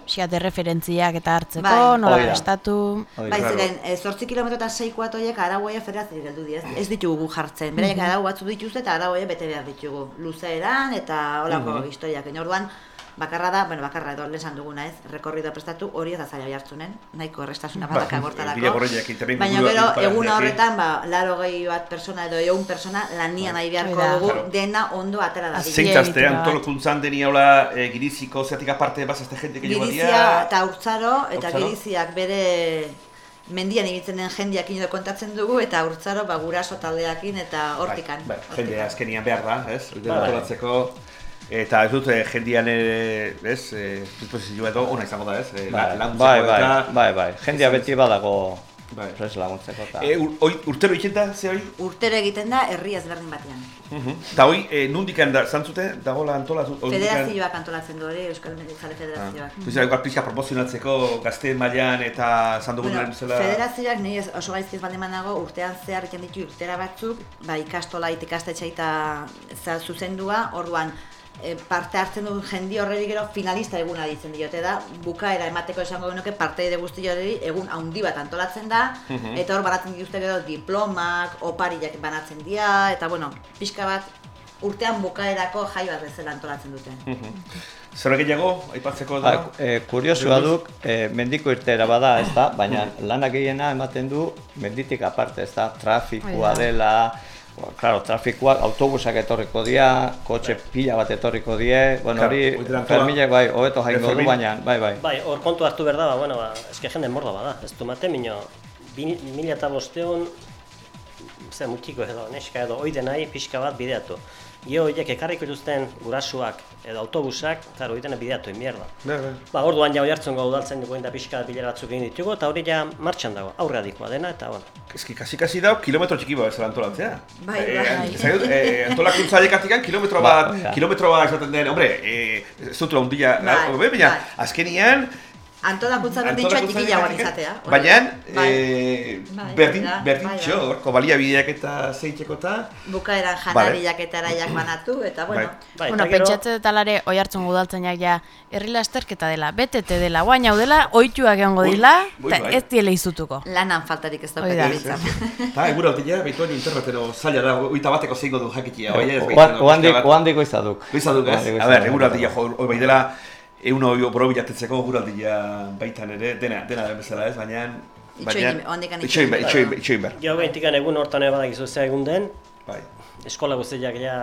Xiate referentziak eta hartzeko, Bai. nola prestatu. Bai, ziren, e, zortzi kilometro eta seiko atoiek arauaia federazio geldu diez. Ez ditugu gu jartzen, beraiek arau batzu dituzte eta arauaia bete behar ditugu. Luzeeran eta olako historiak. Baina Orduan, bakarra da, bueno, bakarra edo lesan duguna ez, rekorrida prestatu hori ez da zaila jartzunen, nahiko errestasuna Bai, badaka gortarako. Baina gero, egun horretan, ba, laro gehi bat persona edo egun persona lania nahi beharko dugu, Claro. dena ondo atera da. Bat. antolokuntzan deni haula e, giriziko zeatik aparte bazazte jende que Girizia eta urtzaro, eta giriziak bere mendian ibiltzen den jendeakin edo kontatzen dugu, eta urtzaro ba, guraso taldeakin eta hortikan. Bai, hortikan. jende azkenian behar da, ez? Bai. antolatzeko. Eta ez dut, eh, jendean ere, ez, eh, disposizioa edo ona izango da, ez? Eh, Bai, laguntzeko bai, bai, eta- bai, bai. Jendea beti badago Bai. prest laguntzeko eta... Eh, ur, oi, urtero ikenta, ze hori? Urtero egiten da herri ezberdin batean. Eta hoi, eh, nundikan da, zantzute, dagoela antolatu? Federazioak antolatzen du hori, Euskal Medizale Ah. Federazioak. Pues igual pixka promozionatzeko gazteen mailan eta zan dugun Bueno, bezala... federazioak nire oso gaizkiz baldin banago urtean zehar egiten ditu urtera batzuk, ba ikastola ikastetxe eta za- zuzendua, orduan e, parte hartzen duen jendi horreri gero finalista eguna ditzen diote da, bukaera emateko esango genuke parteide guzti horreri egun handi bat antolatzen da, eta hor banatzen dituzte gero diplomak, opariak banatzen dira, eta bueno, pixka bat urtean bukaerako jai bat bezala antolatzen dute. Zer gehiago, aipatzeko da? Ba, e, kuriosua duk, e, mendiko irtera bada, ez da, baina lana gehiena ematen du menditik aparte, ez da, trafikoa Hori dela, Bo, Claro, trafikoak, autobusak etorriko dira, kotxe pila bat etorriko die, bueno, Claro, hori dela Ferminek bai, hobeto jaingo du, baina, bai, bai. Bai, hor kontu hartu behar da, ba, bueno, ba, eske jende mordo bada, ez du mate, minio, bi- mila eta bosteun, ze mutiko edo, neska edo, oide nahi pixka bat bideatu. Gio horiek ekarriko dituzten gurasuak edo autobusak, hori dena bideatu, mierda. Bai, bai. Ba, orduan ja oihartzungo udaltzen dugu da pixka bilera batzuk egin ditugu, eta hori ja martxan dago, aurre adikoa dena, eta bueno. Eski, kasi-kasi dau, kilometro txiki bat bezala antolatzea. Bai, Eh, bai. zaitu, eh, antolakuntza aiekatikan kilometro Ba, bat, da. kilometro bat esaten den, hombre, eh, ez dut Bai, bai, baina, bai. azkenian, Antolakuntza berdintxoa antolakuntza txikiagoan aiekatik- izatea. hori. Baina, bai. eh, Bai, berdin, bai, berdintxo, bai. horko baliabideak eta zeitzeko eta, bukaeran janariak eta araiak banatu, eta bueno, Bai. Bueno, eta pentsatze talare oi hartzun gudaltzainak ja herri lasterketa dela, betete dela, guain hau dela, oituak egongo dila, eta ez diele izutuko. lanan faltarik ez Hori daukate da. bitzan. Eta, egura altia, behitu hain internetero zaila da, oita bateko zeigo du jakitia, bai, ez, Oandik, oandiko izaduk. Goizaduk, ez? A ber, izaduk. eguraldia jo, hori bai dela, egun hori boro bilatetzeko eguraldia baitan ere, dena, dena den bezala ez, baina... Itxoin, itxoin, itxoin. ber. Gio behintikan egun hortan ere badakizu ze egun den, Bai. eskola guztiak ja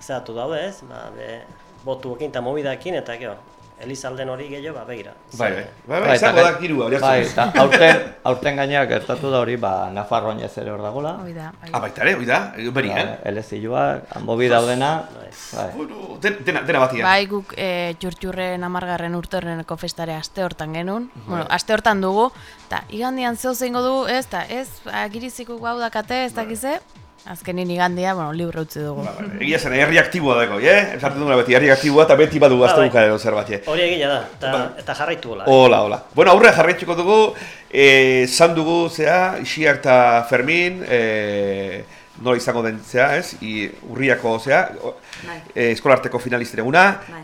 zehatu daude ez, ba, be, botuekin eta mobidakin, eta gero, Elizalden hori gehiago, ba, begira. Bai, bai, bai, bai, Bai, izango da girua, hori Bai, eta aurten, aurten gaineak gertatu da hori, ba, Nafarroan ez ere hor dagoela. Hoi da, bai. Ah, baita ere, hori da, beri, eh? Ba, LSIUak, mobi daudena, bai. Dena, dena batia. Bai, guk e, txurtxurren amargarren urterreneko festare aste hortan genuen. Bueno, aste hortan dugu, eta igandian zeu zeingo du, ez, eta ez, agiriziko gau dakate, ez dakize, azkenin igandia, bueno, libre utzi dugu. Ba, bai, Egia zen, herri aktiboa dago, eh? Esaten duguna beti, herri aktiboa eta beti badu Ba, gazte bai. bukaren zer bat, eh? Hori egia da, eta, Ba. eta jarraitu gola. Hola, hola. Bueno, aurre jarraituko dugu, eh, zan dugu, zea, Isiar eta Fermin, eh, nola izango den, zea, ez? I, urriako, zea, Bai. eh, eskolarteko finalisten eguna, Bai.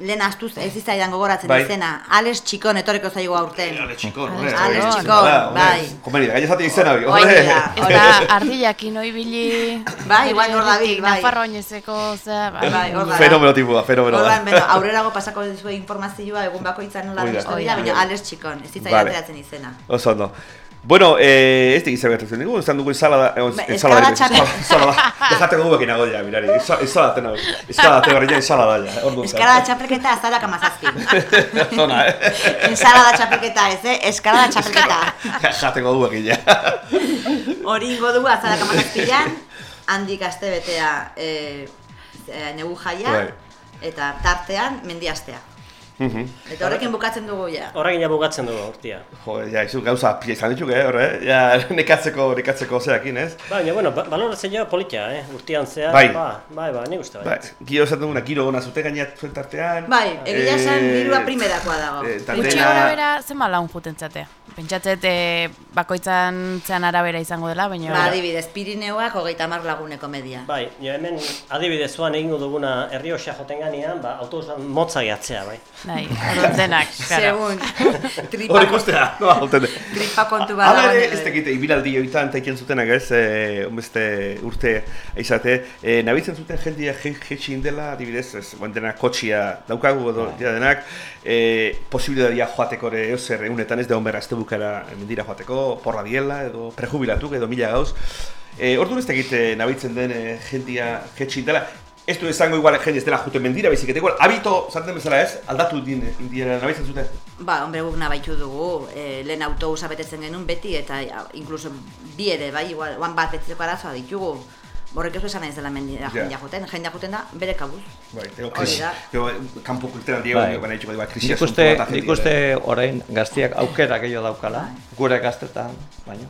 Lehen astuz ez izaidan gogoratzen Bai. izena, Alex Txikon etorriko zaigu aurten. Ale txikon, Ale hombre, txikon. da, bai. Komeni da, gaina zaten izena, hori, Hori hombre. da. Ez da, ardillakin hoi bili... Bai, igual hor dabil, bai. Nafarro oinezeko, zera, Bai, da. Fenomeno tipua, fenomeno Orduan, da. beno, aurrerago pasako dizue informazioa egun bakoitzan nola da. dira, da. baina Alex Txikon, ez izaidan ateratzen izena. Oso ondo. Bueno, eh, ez digizan gertatzen dugu, esan dugu ensalada... Eh, Ba, ensalada, ensalada, dejateko dugu ekin nagoia, mirari, ensalada tena, ensalada tena horrein ensalada ja, orduan. Eskalada txapelketa azarak amazazpi. Zona, eh? Ensalada txapelketa ez, eh? Eskalada txapelketa. Jateko dugu ekin ja. Hori ingo dugu azarak amazazpian, handik aste betea e, e, negu jaia, Bai. eta tartean mendiastea. Mhm. Eta horrekin bukatzen dugu ja. Horrekin ja bukatzen dugu urtia. Jo, ja, izu gauza pia izan dituk, eh, horre, ja, nekatzeko, nekatzeko zeakin, ez? Baina, bueno, ba- baloratzen jo politia, eh? Urtian zehar, Bai. ba, bai, ba, nik uste Bai, bai. giro esaten duguna, giro ona zuten gaineat zuen tartean. Bai, egia esan Eh, dirua primerakoa dago. eh, eta Gutxi gora bera, zenba laun juten zate? Pentsatzet e, bakoitzan zean arabera izango dela, baina... Ba, adibidez, Pirineoak hogeita hamar laguneko media. Bai, jo hemen adibidez zuan egingo duguna herri joten ganean, ba, autobusan motza gehatzea, bai. Bai, orduan denak, claro. Segun, tripa, Hori ikustea, no, hauten. tripa kontu bat Hala ere, ez tekite, ibilaldi joitan taiken zutenak ez, eh, onbeste urte aizate, eh, nabitzen zuten jendia jetxi indela, adibidez, ez, denak kotxia daukagu edo dira denak, eh, posibilitatea joateko ere eozer egunetan ez de honberra azte bukara mendira joateko, porra diela edo prejubilatuk edo mila gauz. Eh, orduan ez tekite nabitzen den eh, jendia jetxi indela, Ez du esango igual jende ez dela juten mendira, baizik eta igual, habito, zanten bezala ez, aldatu din, indiera nabitzen zuten. Ba, hombre, guk nabaitu dugu, e, lehen autobusa betetzen genuen beti, eta ja, inkluso bi ere, bai, igual, oan bat betetzeko arazoa ditugu. Horrek ez esan ez dela mendira Ja. jendea joten, jendea joten da bere kabuz. Bai, tengo krisi. kanpo kulturan diego, Bai. bai. baina itxuko diba, krisi asunto uste, bat nik uste orain gaztiak aukera gehiago daukala, gure gaztetan, baina.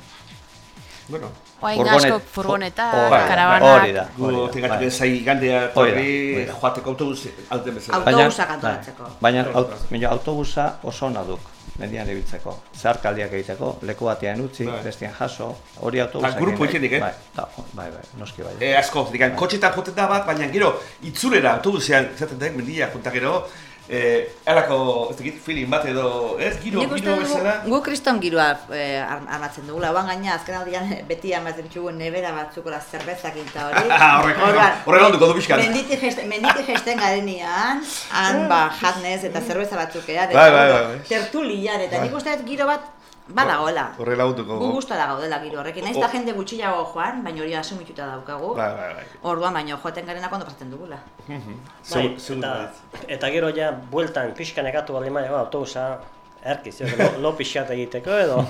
Bueno, Oain Furgonet- asko furgonetak, Bai, bai, karabanak... Hori da, gu hori da. tengatik bai. zai gandea Hori da, torri, joateko autobus alten bezala. Auto- Autobusak antolatzeko. Baina, aut, baina autobusa oso ona duk. mendian ibiltzeko. Zeharkaldiak egiteko, leku batean utzi, Bai. bestean jaso, hori autobusak. Ta grupo egin itxenik, eh? Bai, ta, bai, bai, noski bai. E, asko, digan, kotxetan joten da bat, baina gero, itzulera autobusean, izaten da, mendia, junta gero, eh, erako, ez dakit, feeling bat edo, ez, giro, Nik giro dugu, bezala. gu kriston giroa eh, armatzen dugula. Oan gaina, azken aldian beti amaten ditugu nebera batzukola zerbezak eta hori. Horrek- Orduan, horrek landuko du pixkat. Menditik jesten, jesten garenian, han ba, jatnez eta zerbeza batzuk edan. Bai, bai, bai, bai. Tertulian, eta nik uste giro bat badagoela. Horre laguntuko. Gu gustora gaudela giro horrekin. Naiz eta jende gutxiago joan, baina hori asumituta daukagu. Bai, bai, bai. Orduan, baina joaten garenak ondo pasatzen dugula. Bai, Segur- segur eta, eta gero ja, bueltan pixka nekatu baldin baina, ba, autobusa, erkiz, jo, lo, lo pixkat egiteko edo,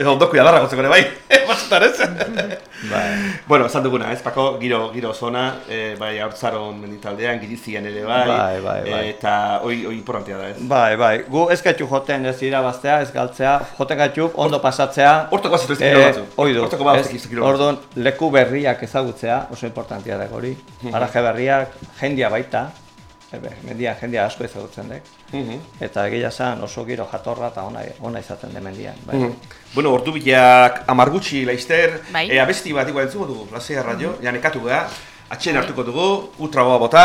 Edo ondoko jadarra gotzeko ere bai, batzutan ez? Bai. bueno, esan duguna, ez, Pako, giro, giro zona, eh, bai, haurtzaron menditaldean, girizian ere bai, Bai, bai, bai. eta hoi, hoi importantea da, ez? Bai, bai, gu ez gaitu joten ez irabaztea, ez galtzea, joten gaitu ondo pasatzea. Hortako bat zituzten Eh, kilo batzu. Hoi du, Hortako bat ez, kilo batzu. orduan leku berriak ezagutzea, oso importantia da hori. Paraje berriak, jendia baita, ebe, mendian jendia asko ezagutzen dek. Mhm. Eta egia esan oso giro jatorra eta ona, ona izaten den mendian. Bai. Mhm. Bueno, ordu bilak amargutxi laizter, Bai. e, abesti bat igual entzuko dugu, Lasea Radio, ja nekatu gara, atxen hartuko dugu, ultra goa bota,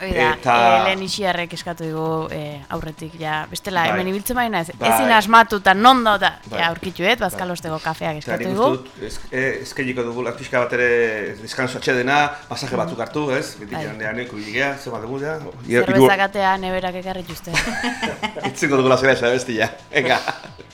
Eta- eh, lehen isiarrek eskatu dugu eh, aurretik, ja, bestela Bai. hemen ibiltzen baina ez, Bai. ezin asmatu eta non da, eta Bai. ja, aurkituet, bazkalosteko kafeak eta eskatu nik dugu. uste dut, ez- eh, eskainiko dugu pixka bat ere deskanso atxedena, masaje batzuk hartu, ez? Beti Bai. jandean eko iligea, zer bat dugu ja? Zerbezak atea neberak ekarri txuzte. Itziko dugu lasera esa bestia, venga.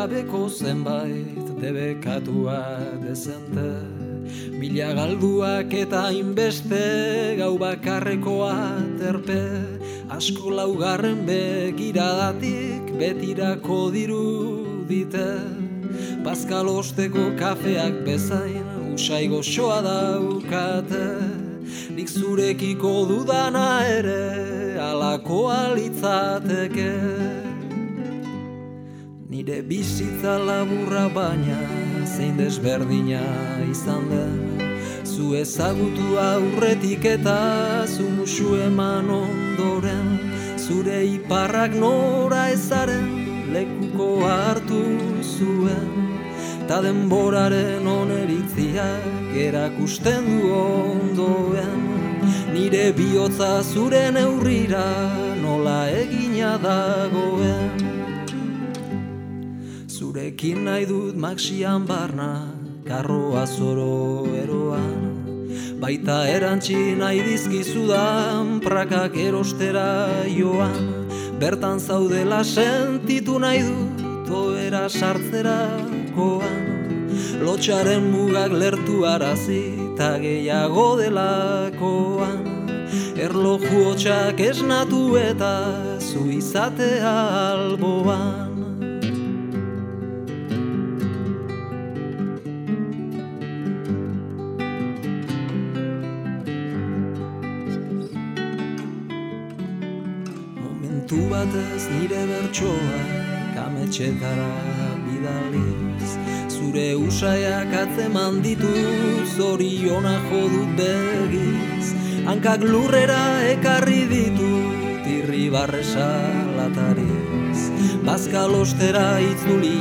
gabeko zenbait debekatua dezente Mila galduak eta inbeste gau bakarrekoa terpe Asko laugarren begiradatik betirako diru dite Paskalosteko kafeak bezain usai goxoa daukate. Nik zurekiko dudana ere alakoa litzateke Nire bizitza laburra baina zein desberdina izan den Zu ezagutu aurretik eta zu musu eman ondoren Zure iparrak nora ezaren lekuko hartu zuen. Ta denboraren oneritziak erakusten du ondoen. Nire bihotza zure neurrira nola egina dagoen Zurekin nahi dut maxian barna, karroa zoro eroan. Baita erantzi nahi dizkizudan, prakak erostera joan. Bertan zaudela sentitu nahi dut, oera sartzerakoan. Lotxaren mugak lertu arazi, eta gehiago delakoan. Erloju hotxak esnatu eta zu izatea alboan. Batez nire bertsoa kametxetara bidaliz. Zure usaiak atzeman ditut zoriona jodut begiz. Hankak lurrera ekarri ditut irri barresa latariz. Bazkalostera itzuli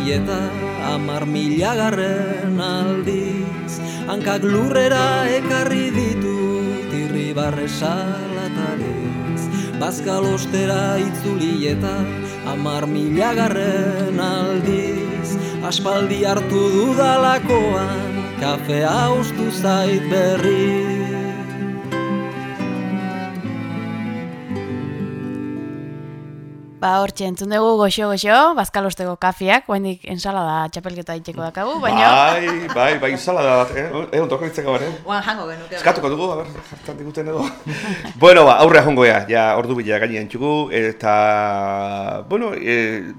amar milagarren aldiz. Hankak lurrera ekarri ditut irri barresa latariz Bazkalostera itzuli eta amar milagarren aldiz. Aspaldi hartu dudalakoan kafea ustu zait berri Ba, hor entzun dugu goxo-goxo, bazkalosteko kafiak, oendik ensalada txapelketa itxeko dakagu, baina... Bai, bai, bai, salada bat, eh? Eh, ondoko ditzeko bat, eh? Oan jango genuke. Eskatuko dugu, a ber, jartan diguten edo. bueno, ba, aurre jongo ea, ja, ordu bila gainean txugu, eta, bueno, e,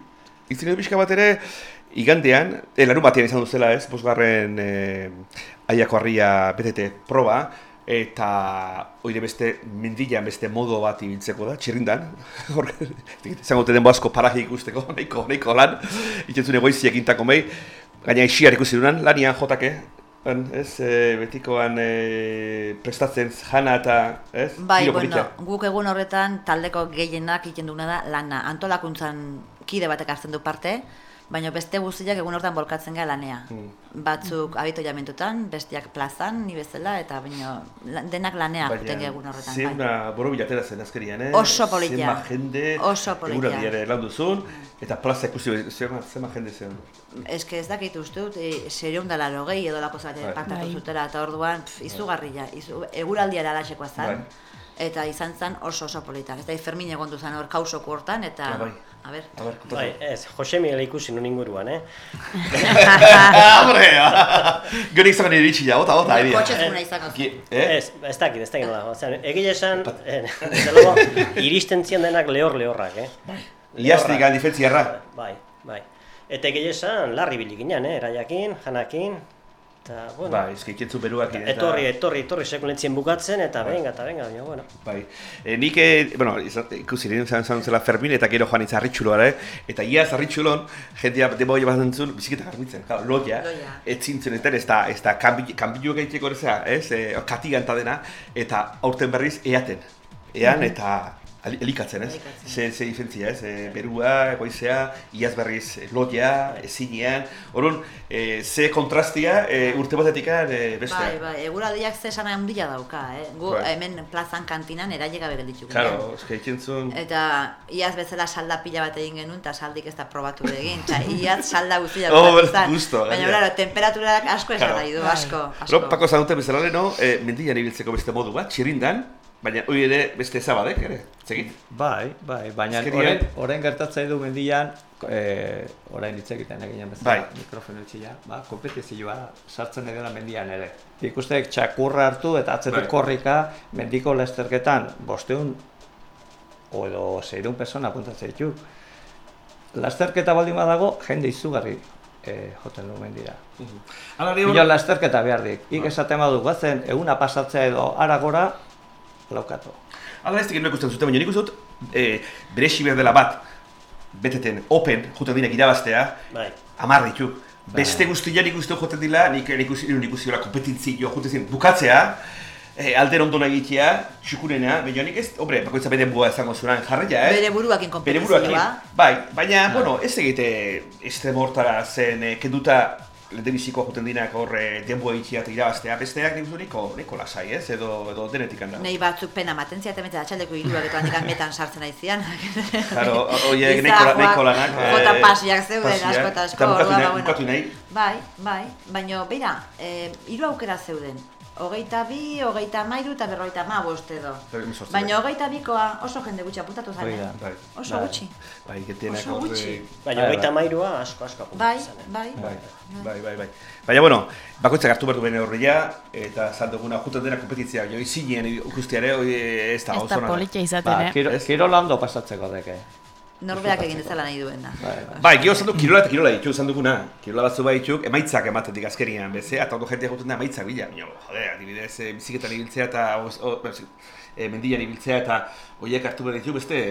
izin edo pixka bat ere, igandean, e, larun batean izan duzela ez, bosgarren e, aiako harria BTT proba, eta oire beste mendilan beste modo bat ibiltzeko da, txirrindan, hor, izango te denbo asko paraje ikusteko, nahiko, nahiko lan, itentzune goiziak intako mei, Gaina isiar ikusi dunan, lanian jotake, ez, e, betikoan e, prestatzen jana eta, ez? Bai, Giro bueno, guk egun horretan taldeko gehienak egiten duguna da lana. Antolakuntzan kide batek hartzen du parte, baina beste guztiak egun horretan bolkatzen gara lanea. Mm. Batzuk abito jamentutan, bestiak plazan, ni bezala, eta baino denak lanea juten gara egun horretan. bai. Zema boro bilatera zen azkerian, eh? Oso politia. Zema jende, Oso politia. eguraldiare lan duzun, eta plaza ikusi, zema, zema jende zen. Ez que ez dakit uste dut, e, serion dela logei edo lako zate Bai. parte hartu Bai. zutela, eta orduan pf, izugarria, izu, eguraldiara alaxekoa zen, Bai. eta izan zen oso oso polita. Ez da, Fermin egon zen hor kausoko hortan, eta, Ah, bai. A ber, A ber. Bai, ez, Jose Miguel ikusi nun inguruan, eh? Hombre! Gero izan nire iritsi ja, ota, ota, egia. kotxez guna izango zen. Gi- Eh? Ez, ez dakit, ez dakit nola. Osea, egia esan, eh, desde luego, iristen zian denak lehor lehorrak, eh? Iaztik Lehorrak. difentziarra. Bai, bai. Eta egia esan, larri bilik ginen, eh? Eraiakin, janakin, eta, bueno, Bai, ezke ikentzu beruak. eta- etorri, etorri, etorri, sekulentzien bukatzen, eta benga, eta benga, baina, bueno. Bai. E, nik, e, bueno, ikusi nire izan zan zela Fermin eta gero joan izan harritxuloa, eh? Eta iaz harritxulon, jendea demo hori bat zentzun, biziketa garbitzen, claro, loia, Loia. ez zintzen eta ez da, ez da, kanbi- kanbillo gaiteko erezea, ez, e, katiganta dena, eta aurten berriz eaten, ean eta ali- elikatzen, ez? Ze, ze diferentzia, ez? E, berua, goizea, iaz berriz e, loia, ezinean, orun, e, ze kontrastia e, urte batetik e, bestea. Bai, bai, eguraldiak ze esan handia dauka, eh? Gu Bai. hemen plazan kantinan eraile gabe gelditu ginen. Claro, eske ikentzun... Eta iaz bezala salda pila bat egin genuen, eta saldik ez da probatu egin. Eta iaz salda guztia Oh, probatu zen. gusto, Baina, claro, temperaturak asko esan Claro. nahi du, Bai. asko, asko. Ro, Pako zanute bezala leno, e, mendian ibiltzeko beste modu bat, txirindan, baina hori ere beste ezabadek ere, zegit. Bai, bai, baina orain, orain gertatzen du mendian, e, orain hitz egiten eginen bezala, Bai. mikrofonu itxia, ba, kompetizioa sartzen edela mendian ere. Ikustek txakurra hartu eta atzetik Bai. korrika mendiko lasterketan bosteun o edo seireun persona apuntatzen ditu. Lasterketa baldin badago, jende izugarri e, joten du mendira. Hala Ino lasterketa behar dik. Ik esaten badu bazen eguna pasatzea edo aragora, laukatu. Hala ez diken ikusten zuten, baina nik uste dut, e, beresi behar dela bat, beteten, open, juten dinek irabaztea, Bai. amar ditu. Beste guztiak nik uste joten dila, nik ikusi nik ikusi dela kompetintzio joten zen bukatzea, e, alder ondona egitea, txukurena, baina nik ez, hombre, bakoitza bere bua izango zuran jarria, eh? Bere buruakin Bere buruakin, kompetizioa. bai, baina, bueno, ez egite este mortara zen, eh, kenduta lehenbizikoa joten dinak hor eh, denboa itxia eta irabaztea, besteak nik niko, niko lasai, ez, edo, edo denetik handa. Nei batzuk pena maten ziaten eta atxaldeko hiruak eta handik metan sartzen aizian. Claro, nahiko la- nahiko lanak. Jota eh, pasiak zeuden asko eta asko. Eta nahi, bukatu nahi. Bai, bai, baina, beira, eh, hiru aukera zeuden. Hogeita bi, hogeita mairu eta berrogeita ma bost edo. Baina bai. hogeita bikoa oso jende gutxi apuntatu da, eh? Bai. Oso Bai. gutxi. Bai, getienak Oso gutxi. Baina, Bai, hogeita bai. mairua asko, asko Bai, apuntatzen zen, eh? bai. Bai, bai, bai, bai. Baina, bueno, bakoitzak hartu behar du bene horria, eta zan duguna juten dena kompetitzia, jo, izinien ikustiare, ez da, Ez oso da nada. politia izaten, Ba, eh? kiro, Ez? kirola ondo pasatzeko deke. Norberak egin dezala nahi duena. Bai, Bai, gero zan du kirola eta kirola ditu zan duguna. Kirola batzu bai dituk, emaitzak ematen dik azkerian, beze, eta ondo jendeak guten da emaitzak bila. Baina, jode, adibidez, e, biziketan ibiltzea eta e, mendian ibiltzea eta horiek hartu behar ditu beste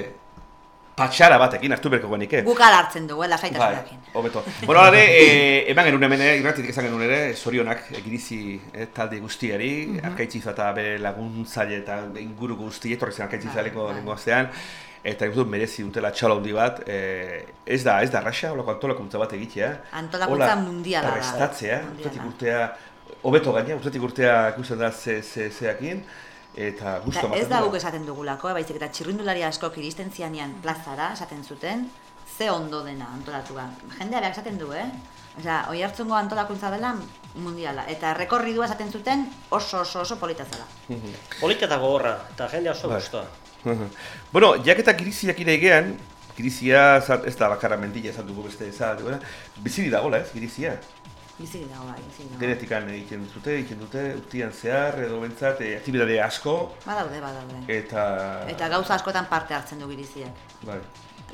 patxara batekin hartu beharko genik, eh? Guk ala hartzen dugu, eh, Bai, lasaitasunarekin. hobeto. Bueno, hala ere, eh, eman genuen hemen, eh, irratitik esan genuen ere, zorionak egirizi eh, talde guztiari, mm arkaitziza eta bere laguntzaile eta inguru guzti, etorri zen arkaitzizaleko Bai, bai. Eta nik dut merezi dutela txalo handi bat, eh, ez da, ez da raxa, holako antolakuntza bat egitea. Antolakuntza mundiala da. Prestatzea, urtetik urtea, hobeto gaina, urtetik urtea ikusten da ze, ze, zeakin, eta gustu Eta ez da guk esaten dugulako, eh, baizik eta txirrindulari askok iristen zianean plazara, esaten zuten, ze ondo dena antolatua. Jendea behar esaten du, eh? Osea, oi hartzungo antolakuntza dela mundiala. Eta rekorridua esaten zuten oso oso oso polita zela. Polita eta gogorra, eta jende oso Bai. gustoa. bueno, jaketa giriziak ire egean, girizia za- ez da bakarra mendila esan dugu beste eza, dugu, biziri dagoela ez, girizia. Bizi dago bai, bizi dago. Denetikan egiten dute, egiten dute, urtian zehar, edo bentsat, e, aktibidade asko, Badaude, badaude. eta... Eta gauza askotan parte hartzen du giriziak. Bai,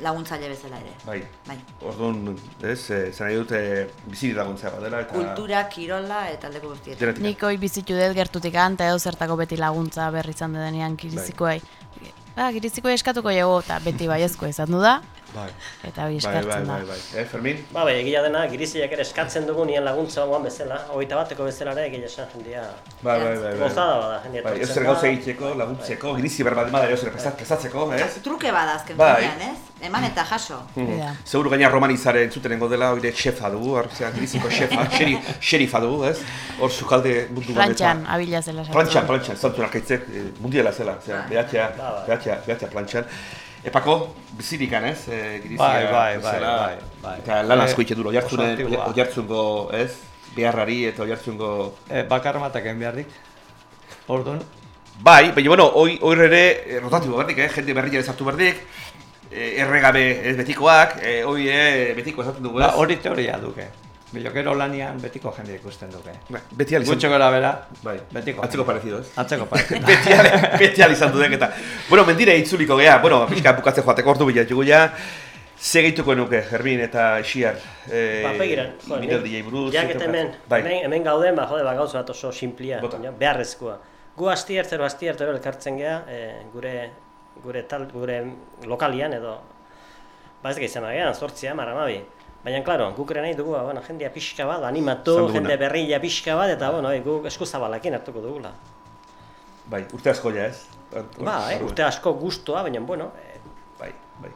Laguntzaile bezala ere. bai. Bai. Orduan, ez, e, zan nahi dute biziri dagontzea badela, eta... Kultura, kirola eta aldeko guztietan. Nik hoi bizitu dut gertutik eta edo zertako beti laguntza berri izan denean girizikoei. Ba, girizikoei eskatuko jego, eta beti baiezko izan du da. Bai. Eta hori Bai, bai, eskartzen bai, da. bai. Eh, Fermin? Ba, bai, egia dena, giriziak ere eskatzen dugu nien laguntza guan bezala, hogeita bateko bezala ere egia esan jendia Bai, bai, bai. bai. gozada bada, jendia Bai, da. gauza egiteko, laguntzeko, girizi behar bat bada, ezer prestat- prestatzeko, ez? Truke bada azken Bai. finean, ez? Eman eta jaso. Hori da. Seguru gaina romanizare entzutenengo dela, oire xefa dugu, hor, zera, giriziko xefa, xeri, xerifa dugu, ez? Hor sukalde mundu Plantxan, abila zela. Plantxan, plantxan, zantzun arkaitzek, eh, mundiala zela, zera, Bai. behatzea, Ba, bai. behatzea, behatzea plantxan. Epako, bizirikan, ez? Eh, girizia, Bai, bai, bai, bai, bai. Eta lan asko Eh, oso oiartzunen, antigua. oiartzungo, ez? Beharrari eta oiartzungo... E, bakar batak egin beharrik. Orduan, Bai, baina, bueno, hoi, hoi ere eh, rotatibo berdik, eh? jende berria sartu berdik, eh, erregabe ez betikoak, eh, hoi eh, betiko esaten dugu, ez? ba, hori teoria duke. Bilokero lanian betiko jende ikusten duke. Bai, Beti alizan... Gutxo gara bera, Bai, betiko. atzeko parecido, ez? Atzeko parecido. beti, al, beti al izan dudek eta... Bueno, mendire itzuliko gea, bueno, pixka bukatze joateko ordu bilatuko ja. Ze gehituko nuke, Hermin eta Xiar? Eh, Ba, begiran, jo, Minaldiei buruz. jak eta- hemen, Bai. hemen, hemen gauden, ba, jode, ba, gauza bat oso simplia, baina beharrezkoa. Gu astiertzero, astiertzero elkartzen gea, e, gure, gure, tal, gure lokalian edo, ba ez izan gehan, zortzia, maramabi. Baina, klaro, guk ere nahi dugu, ba, bueno, jendea pixka bat, animatu, jende berria pixka bat, eta, bueno, e, guk eskuzabalakin hartuko dugula. Bai, urte asko ja, ez? Ba, eh, urte asko gustoa, baina, bueno, e, Bai, bai.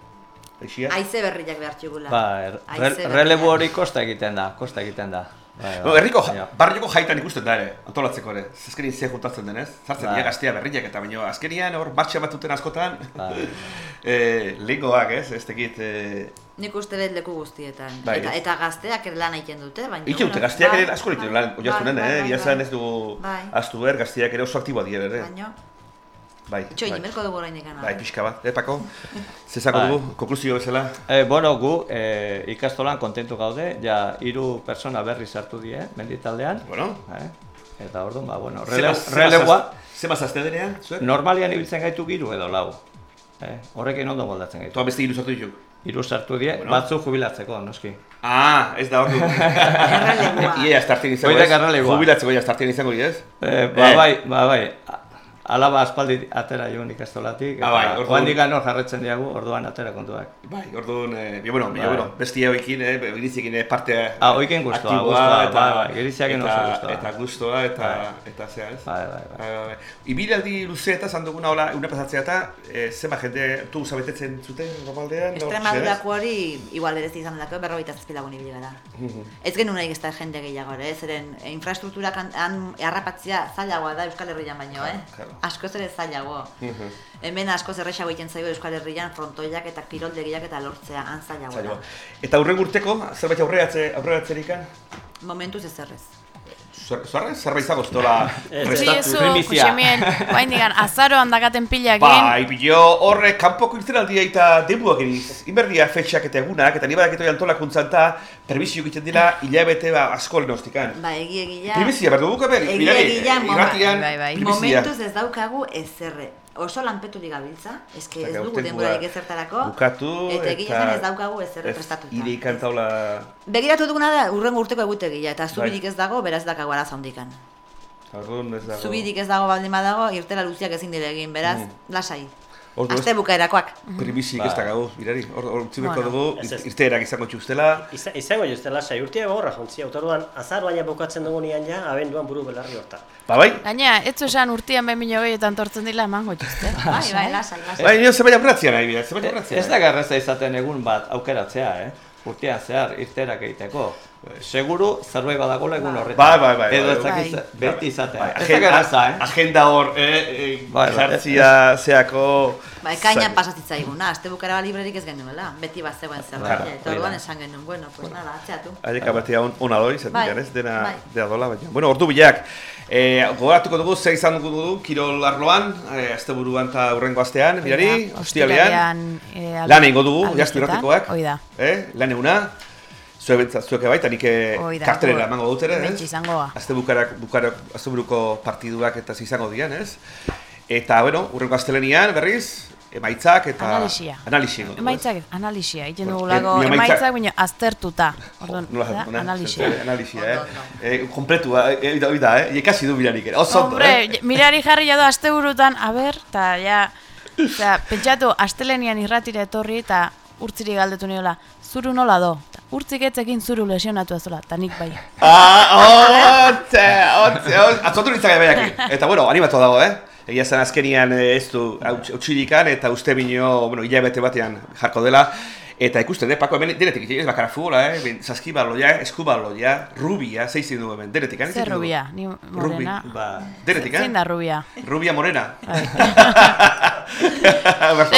Bai, Xiar? Aize berriak behar txugula. Ba, er- relebu hori kosta egiten da, kosta egiten da. Bai, bai. Herriko, ja- barrioko jaitan ikusten da ere, antolatzeko ere. Azkenien ze juntatzen denez, zartzen Bai. dira gaztea berriak eta baino azkenian hor martxa batuten askotan. Bai. eh, lehengoak, ez, ez tekit, eh, Nik uste dut leku guztietan. Bai, eta, eta gazteak ere lan egiten dute, baina... Ite dute, gazteak bai, ere asko egiten bai, lan, oiaztunen, bai, eh? bai, Ia bai. zan ez dugu Bai. astu behar, gazteak ere oso aktiboa dira ere. Baina, Bai, itxoin, bai. imerko dugu oraindik ana. Bai, pixka bat, eh, Pako? Zezako Bai. dugu, konklusio bezala? E, bueno, gu e, ikastolan kontentu gaude, ja hiru persona berri sartu die, menditaldean. Bueno, Eh? Eta orduan, ba, bueno, rele, zaz- Zema zazte denean, zuek? normalian ibiltzen gaitu hiru edo lau. Eh? Horrekin ondo moldatzen gaitu. Toa beste hiru sartu dituk. Hiru sartu die, Bueno. batzu jubilatzeko, noski. Ah, ez da hor du. Erreleboa. Ia, estartien izango ez? Jubilatzeko ja, estartien izango ez? Eh, ba, bai, ba, bai. A- Alaba aspaldi atera joan ikastolatik, eta Ah, bai, orduan- joan digan hor jarretzen diagu, orduan atera kontuak. Bai, orduan, eh, bi- bueno, Bai. bueno, bestia hoekin, eh, iriziekin eh, parte Ah, hoekin gustoa, aktiboa, gustoa, eta, bai, bai, oso gustoa. Eta gustoa, eta, Bai. eta zea, ez? Bai, bai, bai. Bai, bai, bai. Ibilaldi luze eta zan duguna hola, una pasatzea eta, eh, zema jende tu zabetetzen zuten, normaldean? no? Extremadurako hori igual berezi izan berrogeita zazpi lagun ibili gara. Ez genuen nahi ez da jende gehiago ere, zeren eh, infrastrukturak han, han harrapatzea zailagoa da Euskal Herrian baino, eh? claro. Askoz ere zailago. Hemen askoz erresago egiten zaigu Euskal Herrian frontoiak eta kiroldegiak eta lortzea, han zailagoa Zaila. da. Eta aurren urteko, zerbait aurreatze, aurreatzerikan? Momentuz ez errez. Zerra, zerbait Ez, Sí, prestatu. eso, primizia. Josemien, guain digan, azaroan dakaten pilakin, Bai, bilo horrek kanpoko irtenaldia eta debuak iriz. Inberdia fetxak eta egunak, eta nire badakito antolakuntzan eta permisio egiten dira hilabete ba, asko lehenostikan. Ba, egi egia... Primizia, behar dugu kaber, Egia egia, moma- irratian, bai, bai. primizia. Momentuz ez daukagu ezerre. Oso lanpeturik gabiltza, eske ez dugu aurtengoa denborarik ezertarako. Bukatu, eta egia ez daukagu ezer prestatuta. Ire ikantaula... Begiratu duguna da urrengo urteko egutegia, eta zubirik Bai. ez dago, beraz dakago arazo handikan. Orduan ez dago... Zubirik ez dago baldin badago, irtela luziak ezin dire egin, beraz, lasai. Ordu ez- Aste bukaerakoak. Primisik ez Bai. da gau, irari. Hor, hor utzi beharko Bueno. dugu, Ez, ez. irteerak izango txustela. Iza, izango jozte lasai, urtia gogorra jontzia, otorduan azar baina bukatzen dugunean ja, abenduan buru belarri horta. Ba bai? gaina, ez zu esan urtian behin mino gehietan tortzen dila emango txuzte. Bai, bai, lasai, lasai. Bai, nio zebait aurratzea nahi bida, zebait aurratzea. Ez da garreza izaten egun bat aukeratzea, eh? Urtean zehar irterak egiteko. Seguru zerbait badagoela egun horretan. Bai, bai, bai, Edo bai. ez dakiz Bai. beti izatea. Bai, agenda, eh? agenda hor, eh, eh, Bai, bai. jartzia, zeako... Ba, ekainan zaila. pasatitzaiguna, aste bukaera librerik ez genuela, beti bat zegoen zerbait, eta orduan esan genuen, bueno, pues nada, atzeatu. Haiek abatea on, ona doi, zer Bai, ez? Dena, bai. dena dola, baina. Bueno, ordu bilak. Eh, gogoratuko dugu, zer izan dugu dugu, kirol arloan, eh, azte buruan eta urrengo astean, mirari, ostialean. eh, Lan egingo dugu, da. Eh, lan eguna. Zuek bentsat, zuek baita, nik eh, kartelera emango dut ere, ez? izango da. Azte bukarak, bukarak, azte buruko partiduak eta izango dian, ez? Eta, bueno, urrengo astelenian, berriz, emaitzak eta... Analisia. Analisia. dugu, ez? Emaitzak, analisia, egiten Bueno, dugulako em- emaitzak- emaitzak, baina aztertuta. Orduan, ona, analisia. Analisia, eh? Eh kompletua, eh, oida, oida, eh? Ikasi du mirarik ere, oso ondo, Hombre, eh? mirari jarri jado asteburutan, a ber, eta ja, Osea, pentsatu, astelenian irratira etorri eta urtziri galdetu niola, zuru nola do? Urtzik etzekin zuru lesionatu azola, eta nik bai. Ah, otze, otze, otze, atzotu nintzak baiak. Eta bueno, animatu dago, eh? Egia zen azkenian eh, ez du utxirikan eta uste bineo, bueno, hilabete batean jarko dela. Eta ikusten, de, Pako, hemen denetik, ez bakarra futbola, eh? Ben, Saskibaloia, eskubaloia, rubia, zeizin du hemen, denetik, eh? Zer rubia, ni morena. Ba, Denetik, eh? Zein da rubia? Rubia morena. Bai. Oso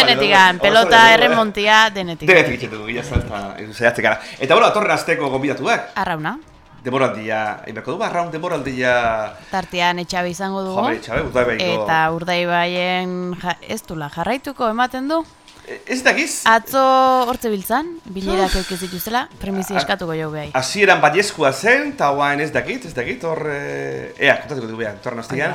pelota oso- erremontia, denetik. Denetik itxetu dugu, zalta, ez zaiatzen gara. Eta bueno, atorren azteko gonbidatuak, Arrauna, demoraldia, inberko du, arraun demoraldia, tartean etxabe izango dugu. jobe, txabe, urdaibaiko. Eta urdaibaien ja, ez dula jarraituko ematen du. Ez dakiz, Atzo hortze biltzan, bilerak euk ez dituzela, premizi A- eskatuko jau behai. hasieran baiezkoa zen, eta guain ez dakit, ez dakit, hor, eh, ea, kontatuko dugu behar, torren aztean.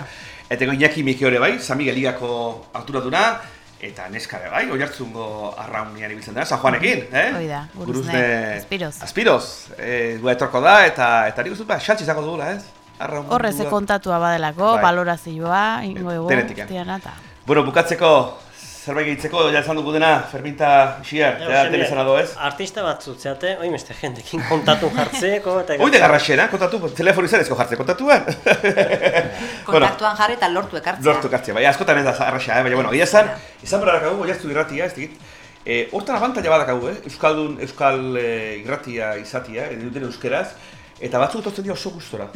Eta ego Iñaki Miki bai, San Miguel Ligako arturaduna, eta neska ere bai, oi hartzungo arraunian ibiltzen da, San Juanekin, eh? Hoi da, Guruzne, Aspiroz. Aspiroz, eh, du etorko da, eta, eta nik uste, ba, xantzi izango dugula, ez? Arraun Horre kontatua badelako, Bai. balorazioa, ingo egu, Denetikan. guztiana eta. Bueno, bukatzeko, zerbait gehitzeko, ja esan dugu dena, Ferminta Xiar, ja, Josemi, telezana do, ez? Artista batzuk zeate, oin beste jendekin kontatu jartzeko eta Hoi de garraxena, kontatu, telefonu izan jartze kontatuan. Kontaktuan jarri eta lortu ekartzea. Lortu kartzea, bai, askotan ez da arraxa, eh? baina, bueno, egia esan, izan behar dakagu, oiaztu irratia, ez digit, eh, hortan abantaila badakagu, eh? Euskaldun, Euskal eh, irratia izatia, eh, duten euskeraz, eta batzuk etortzen dira oso gustora.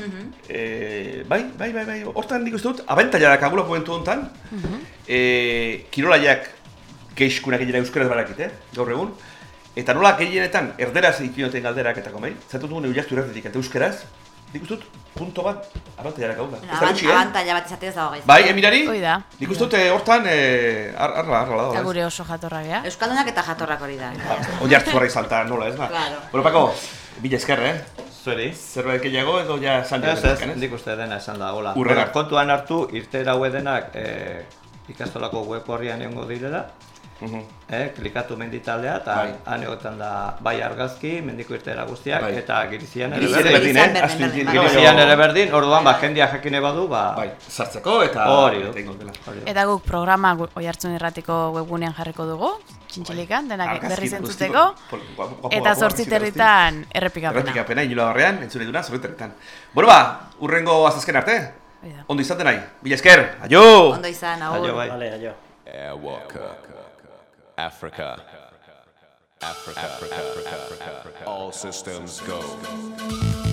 eh, bai, bai, bai, bai, hortan nik uste dut, abantaila dakagula momentu honetan, eh, kirolaiak geixkunak egin euskeraz barakit, eh? gaur egun, eta nola gehienetan erderaz ikinoten galderak eta komei, zaitu dugun oiaztu irratetik eta euskeraz, nik uste dut, punto bat abantaila dakagula. Ez da eh? Abantaila bat izatea ez dago gaizki. Bai, emirari? Hoi da. Nik uste dut eh, hortan, eh, ar- arra, arra dago. Eta ez? gure oso jatorra geha. Euskaldunak eta jatorrak hori da. Oi hartzu horra izalta, nola ez ba? Claro. Bueno, Pako, bila esker, eh? Zueri? Zerbait gehiago edo ja san Ez ez, nik uste dena esan da, hola. Hurrera. Bueno, kontuan hartu, irtera denak eh, ikastolako web horrian egongo direla, Mhm. eh, klikatu menditaldea, eta Bai. han egoten da bai argazki, mendiko irtera guztiak, Bai. eta girizian ere berdin. berdin, eh? berdin, berdin, bai. bai. Girizian ere berdin, orduan, ba, jendia jakine badu, ba, Bai, sartzeko eta... hori du. eta guk programa gu- oihartzun irratiko webgunean jarriko dugu, txintxilikan, denak Argazki berri zentzuteko. Eta guapo, zortzi argazki territan errepikapena. Errepikapena, inola horrean, entzune duna, zortzi territan. Bueno ba, urrengo azazken arte. Ondo izan denai. Bila esker, aio! Ondo izan, agur. Aio, bai. Vale, aio. Airwalker. Africa. Africa. Africa. Africa. All systems go.